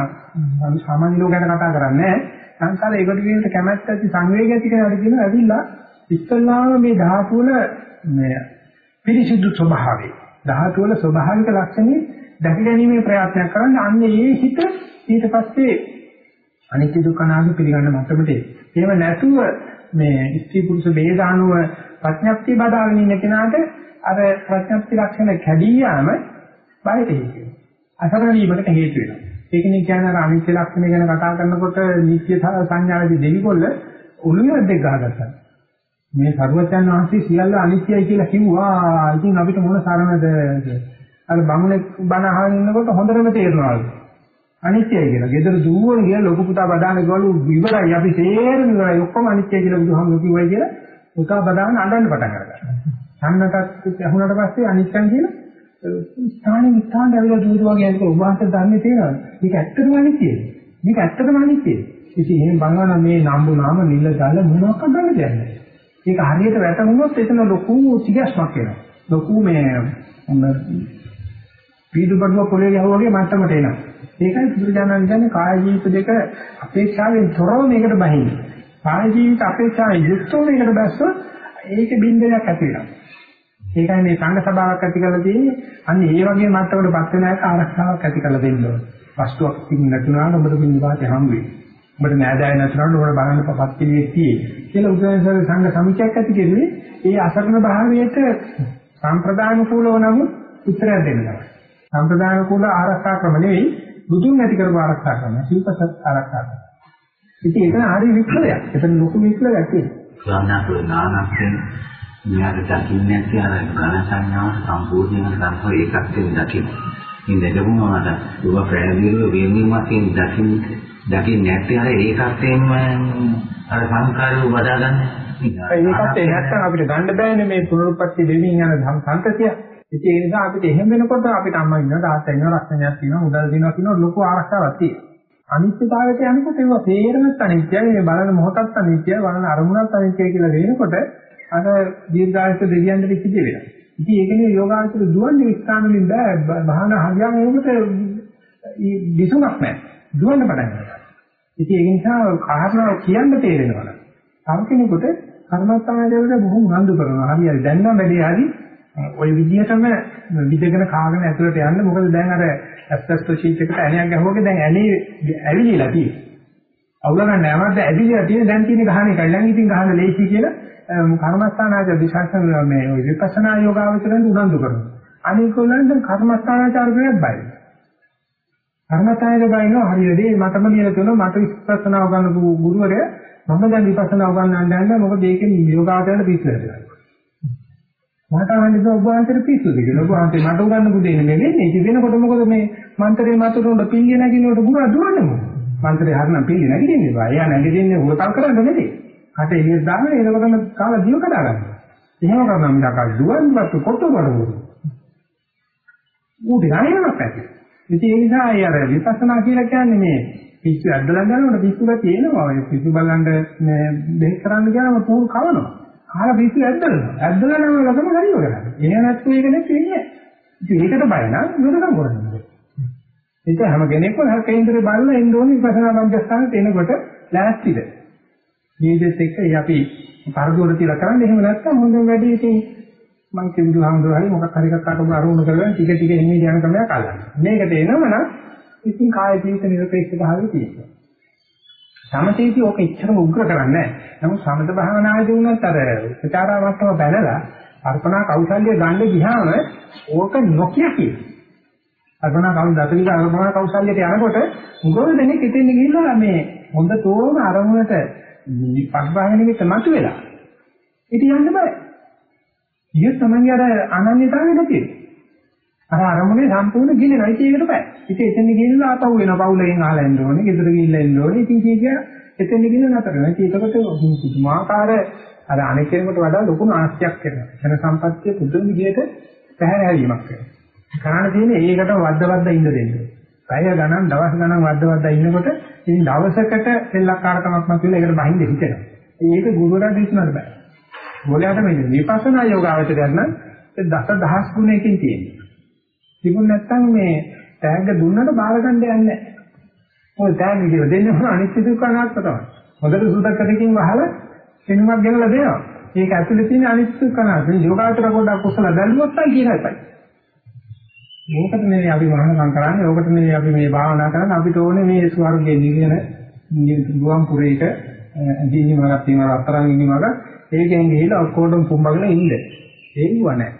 සාමාන්‍ය ලෝකයට කතා කරන්නේ සංසාර ඒකට කියනට කැමැත්ත ඇති සංවේගය ඇති කෙනාට කියනවා ඇවිල්ලා ඉස්සල්ලාම මේ ධාතු වල මේ පිරිසිදු ස්වභාවය ධාතු වල ස්වභාවික ලක්ෂණේ දැක ගැනීමේ ප්‍රයත්නයක් කරන්න අන්න ඒ හිත ඊට පස්සේ අනිත්‍ය දුක්ඛ නාම පිළිගන්න මට්ටමට එහෙම නැතුව මේ ස්ත්‍රී පුරුෂ ભેදානුව ප්‍රඥප්තිය බදාගෙන ඉන්න කෙනාට අර ප්‍රඥප්ති ලක්ෂණ කැඩී යාම බයට හේතු වෙනවා. අසරණ වීමකට හේතු වෙනවා. ඒකනේ කියන්නේ අර අනිත්‍ය ලක්ෂණ ගැන කතා කරනකොට නිත්‍ය සංඥාවේදී දෙවිකොල්ල උළුවේ දෙක ගහගත්තා. මේ සර්වඥාන් වහන්සේ සියල්ල අනිත්‍යයි කියලා කිව්වා. ඉතින් අපිට මොන සරණද? අර බමුණෙක් බණ අහගෙන ඉන්නකොට හොඳටම තේරෙනවා. අනිත්‍යයි කියලා. ගෙදර දුවන ගියා ලොකු පුතා බදාන ගවලු ඉවරයි. අපි තේරෙන ඉවරයි. ඔක්කොම අනිත්‍යයි කියලා බුදුහාමුදුරුවෝ කිව්වයි කියලා පුතා බදාන අඬන්න පටන් ගත්තා. සම්නතත් ඇහුණාට පස්සේ අනිත්‍යන් කියලා ස්ථානෙ ස්ථාන දැවිලා දුර වගේ යනකොට උභාස ධර්මයේ තේරෙනවා. මේක ඇත්තටම අනිත්‍යයි. මේක ඇත්තටම අනිත්‍යයි. ඉතින් එහෙම බලනවා මේ නම්බු නාම නිල ගල මොනවාක් අදන්න දෙයක් නැහැ. ඒක හරියට වැටුනොත් එතන ලොකු තිගැස්මක් එනවා. ලොකු මේ පීඩුබඩුව පොළේ ගහුවා වගේ මට්ටමට එනවා. ඒකයි බුදුරජාණන් කියන්නේ කාය ජීවිත දෙක අපේක්ෂාවෙන් තොරව මේකට බහින්නේ. කාය ජීවිත අපේක්ෂාවෙන් යුක්තව මේකට බැස්සොත් ඒක බින්දයක් ඇති වෙනවා. ඒකයි මේ සංඝ සභාවක් ඇති කරලා තියෙන්නේ. අන්න ඒ වගේ මට්ටමකටපත් වෙන එක ආරක්ෂාවක් ඇති කරලා දෙන්න ඕනේ. වස්තුවක් තිබුණ නැතුණාම ඔබට බින්දපාතේ හම් වෙයි. ඔබට නෑදෑය නැතුණාම ඔබට බලන්න පපත් පිළිවෙත් තියෙයි. කියලා උදේසර සංඝ සමිතියක් ඇති කෙරුවේ ඒ අසරණ භාවයට සම්ප්‍රදාන කුලව නමුත් උත්තරයක් දෙන්න තමයි. සම්ප්‍රදාන කුල ආරක්ෂා ක්‍රම නෙවෙයි බුදුන් ඇති කරපු ආරක්ෂා ක්‍රම. සිල්පසත් ආරක්ෂා ක්‍රම. ඉතින් ඒක හරි විප්ලවයක්. එතන ලොකු විප්ලවයක් තියෙනවා. ස්වාමීනාතුල නානක්යෙන් මෙයාට දකින්නේ නැති අර ඝන සංඥාව සම්පූර්ණයෙන් ගන්නව ඒකත් දකින්න. ඉතින් දැකපුවම මට ඔබ පැහැදිලිව වෙනීමකින් දකින්න දකින්න නැති අර ඒකත් එක්ම අර සංකාරය වඩා ගන්න. ඒකත් නැත්තම් අපිට ගන්න බෑනේ මේ පුනරුත්පත්ති දෙමින් යන සංකතිය. ඉතින් ඒ නිසා අපිට එහෙම වෙනකොට අපිට අම්මා ඉන්නවා තාත්තා ඉන්නවා රක්ෂණයක් තියෙනවා මුදල් දෙනවා කියන ලොකු ආරක්ෂාවක් තියෙනවා. අනිත්‍යතාවයට යනකොට ඒවා තේරෙන්නත් අනිත්‍යයි මේ බලන මොහොතත් අනිත්‍යයි බලන අරමුණත් අනිත්‍යයි කියලා වෙනකොට අර දීර්ඝායස දෙවියන් දෙවිච්ච දේ වෙනවා. ඉතින් ඒකනේ යෝගාචර දුවන්නේ විස්ථාන වලින් බෑ බහන හරියම ඒකට විසුමක් නැහැ. දුවන්න පටන් ගන්නවා. ඉතින් ඒක නිසා කාරණා කියන්න තේරෙනවා. තව කෙනෙකුට කර්මස්ථානයේදී බොහොම උනන්දු කරනවා. හරි හරි දැන් නම් වැඩි හරි ওই විදිහටම විදගෙන කාගෙන ඇතුළට යන්න මොකද දැන් අර ඇස්පස්ටෝ ෂීට් එකට ඇණයක් ගැහුවගේ දැන් ඇණේ ඇවිලිලා තියෙනවා. අවුල ගන්න නැවත ඇවිලිලා තියෙන දැන් තියෙන ගහන එකයි. ළඟ ඉතින් ගහන ලේසි කියලා කර්මස්ථානාචාර විශාසන මේ විපස්සනා යෝගාවචරෙන් උනන්දු කරනවා. අනිකෝලන්ට කර්මස්ථානාචාර කරේත් බයි. කර්මස්ථානයේ බයිනෝ හරියදී මටම කියලා තියෙනවා මට විපස්සනා උගන්වපු ගුරුවරයා මම දැන් විපස්සනා උගන්වන්න යනවා මොකද ඒකෙන් යෝගාවචරයට පිස්සුවද. මට අහන්නේ ඔබ වහන්සේට පිස්සුද කියලා. ඔබ වහන්සේ මට උගන්වපු දෙන්නේ නෙවෙයි. ඒක වෙනකොට මොකද මේ මන්ත්‍රේ මතුරුන පිළිය නැගිනකොට ගුණා දුවන්නේ මොකද? මන්ත්‍රේ හරිනම් පිළිය නැගිටින්නේ බා. එයා නැගිටින්නේ හොරකම් කරන්න නෙවෙයි. කට එළියට දාගෙන එනකොටම කාලා දිව කඩා ගන්නවා. එහෙම කරනවා මිසක් අර දුවන්නවත් කොටු කරවෝ. ඌ දිනනවක් ඇති. ඉතින් ඒ නිසා අය අර විපස්සනා කියලා කියන්නේ මේ පිස්සු ඇද්දලා ගන්නකොට පිස්සුලා තියෙනවා. ඒ පිස්සු බලන්න මේ බෙහෙත් කරන්න ගියාම පූල් කවනවා. කාලා පිස්සු ඇද්දලා. ඇද්දලා නම් ලකම හරිව කරන්නේ. එහෙම නැත්නම් ඒක නෙත් වෙන්නේ. ඉතින් ඒකට බය නම් යොදකම් කරන්නේ. ඒක හැම කෙනෙක්ම හර කේන්දරේ බලලා එන්න ඕනේ විපස්සනා මධ්‍යස්ථානට එනකොට ලෑස්තිද. මේකෙත් එක්ක අපි පරදුවර තියලා කරන්නේ එහෙම නැත්නම් හොඳම වැඩි ඉතින් මං කිව්දු හම්දුරයි මොකක් හරි එකක් අරගෙන අරමුණු කරගෙන ටික ටික එන්නේ යන ක්‍රමයක් අල්ලන්න. මේකට එනවනම් ඉතින් කාය ජීවිත නිරපේක්ෂ භාවය තියෙනවා. සමතේදී ඕක ඉච්ඡරම උග්‍ර කරන්නේ නැහැ. නමුත් සමත භාවනාවේදී වුණත් අර ප්‍රචාරාවටම බැලලා අර්පණා කෞශල්‍ය ගන්න ගියාම ඕක නොකිය කියන. අර්පණා කෞශල්‍ය දතලික අර්පණා කෞශල්‍යයට යනකොට උගෝල් දෙනෙක් ඉතින් ගිහිල්ලා මේ හොඳ තෝම අරමුණට පස්බාහනෙක මතු වෙලා. ඉතින් යන්න බෑ. ඊය තමයි අර අනන්‍යතාවය නැති. අර අරමුණේ සම්පූර්ණ ගිලිනවා. ඉතින් ඒකට බෑ. ඉතින් එතන ගිහිල්ලා ආපහු වෙනවා. පවුලෙන් අහලා එන්න ඕනේ. ගෙදර ගිහිල්ලා එන්න ඕනේ. ඉතින් කිය කිය එතන ගිහින් නතර වෙනවා. ඉතින් ඒකට පුදුමාකාර අර අනෙක් කෙනෙකුට වඩා ලොකු නාස්තියක් වෙනවා. එන සම්පත්තිය පුදුම විදිහට පැහැර හැරීමක් වෙනවා. කරණ තියෙන්නේ ඒකට වද්ද වද්ද ඉන්න දෙන්න. පැය ගණන් දවස් ගණන් වද්ද වද්ද ඉන්නකොට ඉතින් දවසකට සෙල්ලක්කාරකමක් නැතිවෙලා ඒකට බහින්ද හිතෙනවා. ඒක ගුරුවරයා දිස්නන්න බෑ. ගෝලයාට මේ විපස්සනා යෝගාවචරයක් නම් දස දහස් ගුණයකින් තියෙනවා. තිබුණ නැත්නම් මේ තෑග්ග දුන්නට බාර ගන්න යන්නේ නැහැ. ඔය තෑග්ග කියලා දෙන්නේ මොන අනිත්‍ය දුක්ඛ අනාත්ම තමයි. හොඳට සුදකටකින් වහලා කෙනෙක් ගෙනලා දෙනවා. ඒක ඇතුලේ තියෙන අනිත්‍ය දුක්ඛ අනාත්ම. යෝගාචර පොඩ්ඩක් කුසල බැලුවොත් තමයි කියන එකයි. මේකට නෙවෙයි අපි වහනකම් කරන්නේ. ඕකට නෙවෙයි අපි මේ භාවනා කරන්නේ. අපිට ඕනේ මේ ස්වර්ගයේ නිවන නිවන් පුරේක දීනි මාර්ගක් තියෙනවා අතරන් ඉන්නවක ඒකෙන් ගිහිලා ඔක්කොටම පුම්බගෙන ඉන්න. ඒව නැහැ.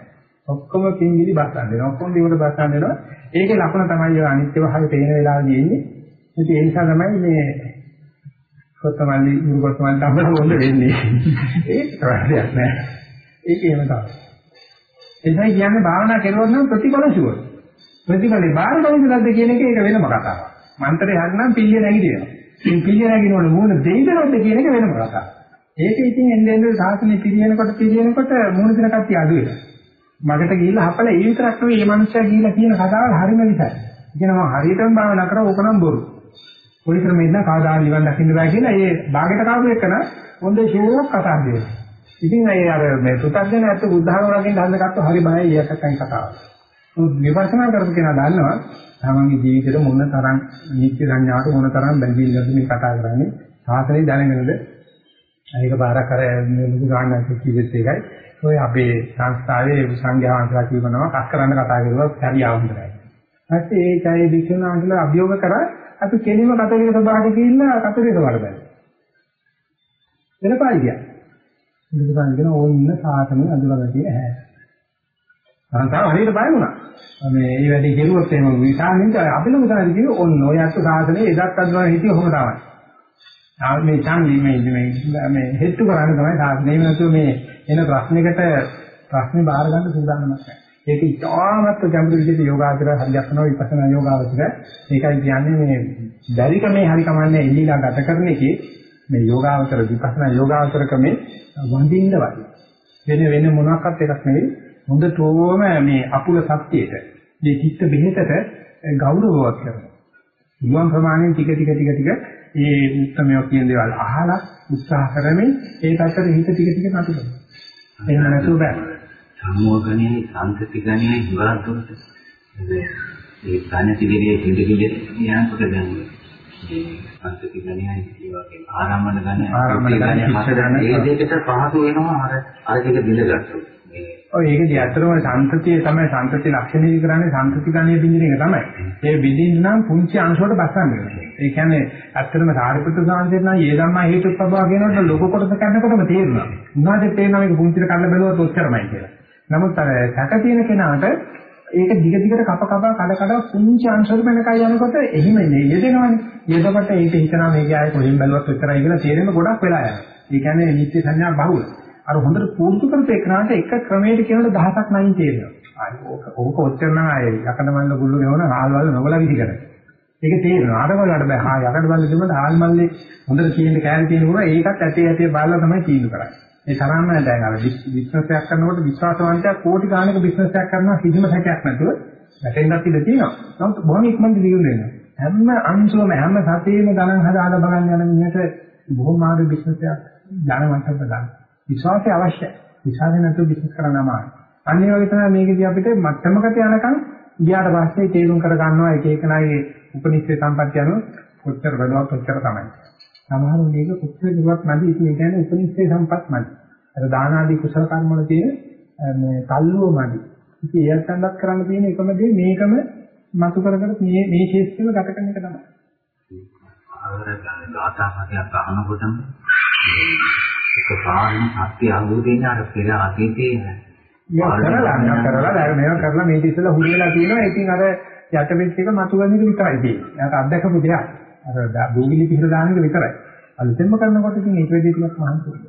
ඔක්කොම පින්ගිලි බස්සන් දෙනවා. ඔක්කොම දිවට බස්සන් දෙනවා. ඒකේ ලක්ෂණ තමයි ඔය අනිත්‍ය භාවය තේන වෙලාවදී එන්නේ. ඉතින් ඒ නිසා තමයි මේ කොත්තමල්ලි මුරුකොත්තමල්ලි අපර හොඳ වෙන්නේ. ඒක ප්‍රශ්නයක් නෑ. ඒක එහෙම තමයි. එතනයි කියන්නේ භාවනා කරුවොත් නම් ප්‍රතිඵල ෂුවර්. ප්‍රතිඵලේ බාහිර කවුරුද කියන එක ඒක වෙනම කතාවක්. මන්ත්‍රේ හරිනම් පිළිය නැගිටිනවා. ඉතින් පිළිය නැගිනවල මූණ දෙයිද නැද්ද කියන එක වෙනම කතාවක්. ඒක ඉතින් එන්නේ එන්නේ සාසනෙ පිළියෙනකොට පිළියෙනකොට මූණ දෙන කට්ටිය අඩු වෙනවා. මගට ගිහිල්ලා හපල ඒ විතරක් නෙවෙයි මේ මනුස්සයා ගිහිල්ලා කියන කතාවල් හරිම විතරයි. කියනවා හරියටම භාවනා කරා ඕක නම් බොරු. කොයි ක්‍රමෙන්ද කවදා නිවන් දකින්න බෑ කියලා ඒ භාගයට කාපු එකන හොඳ ෂෝක් කතා දෙනවා. ඉතින් ඒ අර මේ පුතග්ජන ඇත්ත බුද්ධහම රකින්න හදගත්ත හරි බයයි ඒකටයි කතාව. විපස්සනා කරපු කෙනා දන්නවා තමන්ගේ ජීවිතේට මොන තරම් නිත්‍ය සංඥාවට මොන තරම් බැඳිල්ලද මේ කතා කරන්නේ. සාසනේ දැනගෙනද ඒක බාරක් අර මුදු ගන්න කිව්වෙත් ඒකයි. ඔය අපේ සංස්ථාවේ සංඝයා වහන්සේලා කියනවා කස් කරන්න කතා කරුවා හරියාව හොඳයි. ඊපස්සේ ඒ ඡායේ වික්ෂුණාන්සලා අභියෝග කරා අපි කෙලිම කතෝලික සභාවට ගිහිල්ලා කතෝලික සභාවට බැලුවා. වෙනපායි ගියා. බුදුසසුන කියන ඕන්න සාසනෙ අඳුරගතිය ඇහැ. සංසාර හරියට බය වුණා. මේ මේ වැඩේ කෙරුවොත් එහෙම විසානින්ද අපිලම තමයි කියන්නේ ඔන්න ඔය අත් සාසනේ එදත් අද්වන හිටිය ඔහොම තමයි. ආ මේ ඡන්දි මේ මේ මේ හෙට්ටු කරන්නේ තමයි සාසනේ නැතුව මේ එන ප්‍රශ්නයකට ප්‍රශ්නේ බාර ගන්න සූදානම්ක් නැහැ. ඒක ඉතාමත් ගැඹුරු විදිහට යෝගාචර හරියක්නවා විපස්සනා යෝගාවචර. ඒකයි කියන්නේ මේ බැරි ක්‍රමේ හරි කමන්නේ එල්ලීලා ගත කරන එකේ මේ යෝගාවචර විපස්සනා යෝගාවචර ක්‍රමේ වඳින්න වගේ. වෙන වෙන මොනවාක්වත් එකක් නෙවෙයි. හොඳටම මේ අපුල සත්‍යයට, මේ චිත්ත බෙහෙතට ගෞරවවත් කරනවා. පුළුවන් ප්‍රමාණයෙන් ටික ටික ටික ටික මේ උත්තරමයක් කියන දේවල් අහලා උත්සාහ කරමින් ඒ පැත්තට හිත ටික ටික නතු කරනවා. එහෙම නැතුව බෑ. සම්මෝගණයේ සංතති ගණයේ ඉවරක් දුරට ඒ ගණති විදියේ පිළිගිය යනකොට දැන් සංතති ගණයයි ඒ වගේ ආරම්භන ගණය ඒ දෙකට පහසු වෙනවා අර අර දෙක බිඳගත්තොත් ඔය ඒකදී ඇත්තටම සංතතිය තමයි සංතති ලක්ෂණය කරන්නේ සංතති ගණය බින්දින එක තමයි. ඒ බින්දින්න නම් පුංචි අංශවලට බස්සන්න වෙනවා. ඒ කියන්නේ ඇත්තටම සාරිපුත්‍ර සාන්තිය නම් ඒ ධම්මා හේතුප්පවා කියනකොට ලොකු කොටස කන්නකොටම තේරෙනවා. උනාට තේරෙනවා මේක පුංචිට කන්න බැලුවොත් ඔච්චරමයි කියලා. නමුත් අර සැක තියෙන කෙනාට ඒක දිග දිගට කප කප කඩ කඩ පුංචි අංශවල වෙනකයි යනකොට එහිම නේ යෙදෙනවනේ. යෙදවට ඒක හිතනවා මේක ආයේ කොහෙන් බැලුවත් ඔච්චරයි කියලා තේරෙන්න ගොඩක් වෙලා යනවා. ඒ කියන්නේ නිත්‍ය සංඥා බහුල. අර හොඳට පුරුදු කරපු එකනට එක ක්‍රමයකට කියනකොට දහසක් නැයින් තේරෙනවා. ආයි ඕක ඕක ඔච්චර නම් ආයේ යකඩ මල්ල ගුල්ල ගෙවන ආල්වල නොබලා විදි කරන්නේ. ඒක තේරෙනවා. අර වලට බෑ. ආ යකඩ මල්ල දෙමුද ආල් මල්ලේ හොඳට කියන කෑලි තියෙන උන ඒකත් ඇටේ ඇටේ බලලා තමයි තීන්දුව කරන්නේ. ඒ තරම්ම දැන් අර බිස්නස් එකක් කරනකොට විශ්වාසවන්තයා කෝටි ගාණක බිස්නස් එකක් කරනවා කිසිම සැකයක් නැතුව වැටෙන්නත් ඉඩ තියෙනවා. නමුත් බොහොම ඉක්මනට දියුණු වෙනවා. හැම අංශුවම හැම සතියේම ගණන් හදාලා බලන්න යන මිනිහට බොහොම ආගේ බිස්නස් එකක් දැනවන්තව ගන්න. විශ්වාසය අවශ්‍යයි. විශ්වාසය නැතුව බිස්නස් කරන්න අමාරුයි. අන්න ඒ වගේ තමයි මේකදී අපිට මට්ටමකට යනකම් ගියාට පස්සේ තේරුම් කර ගන්නවා එක එකනාගේ උපනිෂේ සම්පත්‍ය අනුව කොච්චර බලවත් කොච්චර තමයි. සමහර මේක කොච්චර දුරක් නැති ඉතින් ඒ කියන්නේ උපනිෂේ සම්පත් නැති. අර දාන ආදී කුසල කර්ම වල තියෙන මේ තල්ලුව මදි. ඉතින් ඒත් සම්බත් කරන්න තියෙන එකම දේ මේකම මතු කර කර මේ මේ ශේෂ්ත්‍රව ගත කරන එක තමයි. ආවර ගාථා පදයක් අහනකොටම ඒක පාරම සත්‍ය අවබෝධයෙන් අර පෙර අතීතයේ මේක කරලා කරලා දැන් මේක කරලා මේක ඉස්සෙල්ලා හුරු වෙලා තියෙනවා. ඉතින් අර යට වෙච්ච එක මතු වෙන එක විතරයි තියෙන්නේ. එයාට අත්දැකපු දෙයක්. අර භූමිලි පිටර දාන එක විතරයි. අලුතෙන්ම කරනකොට ඉතින් ඒක වෙදී ටිකක් මහන්සි වෙනවා.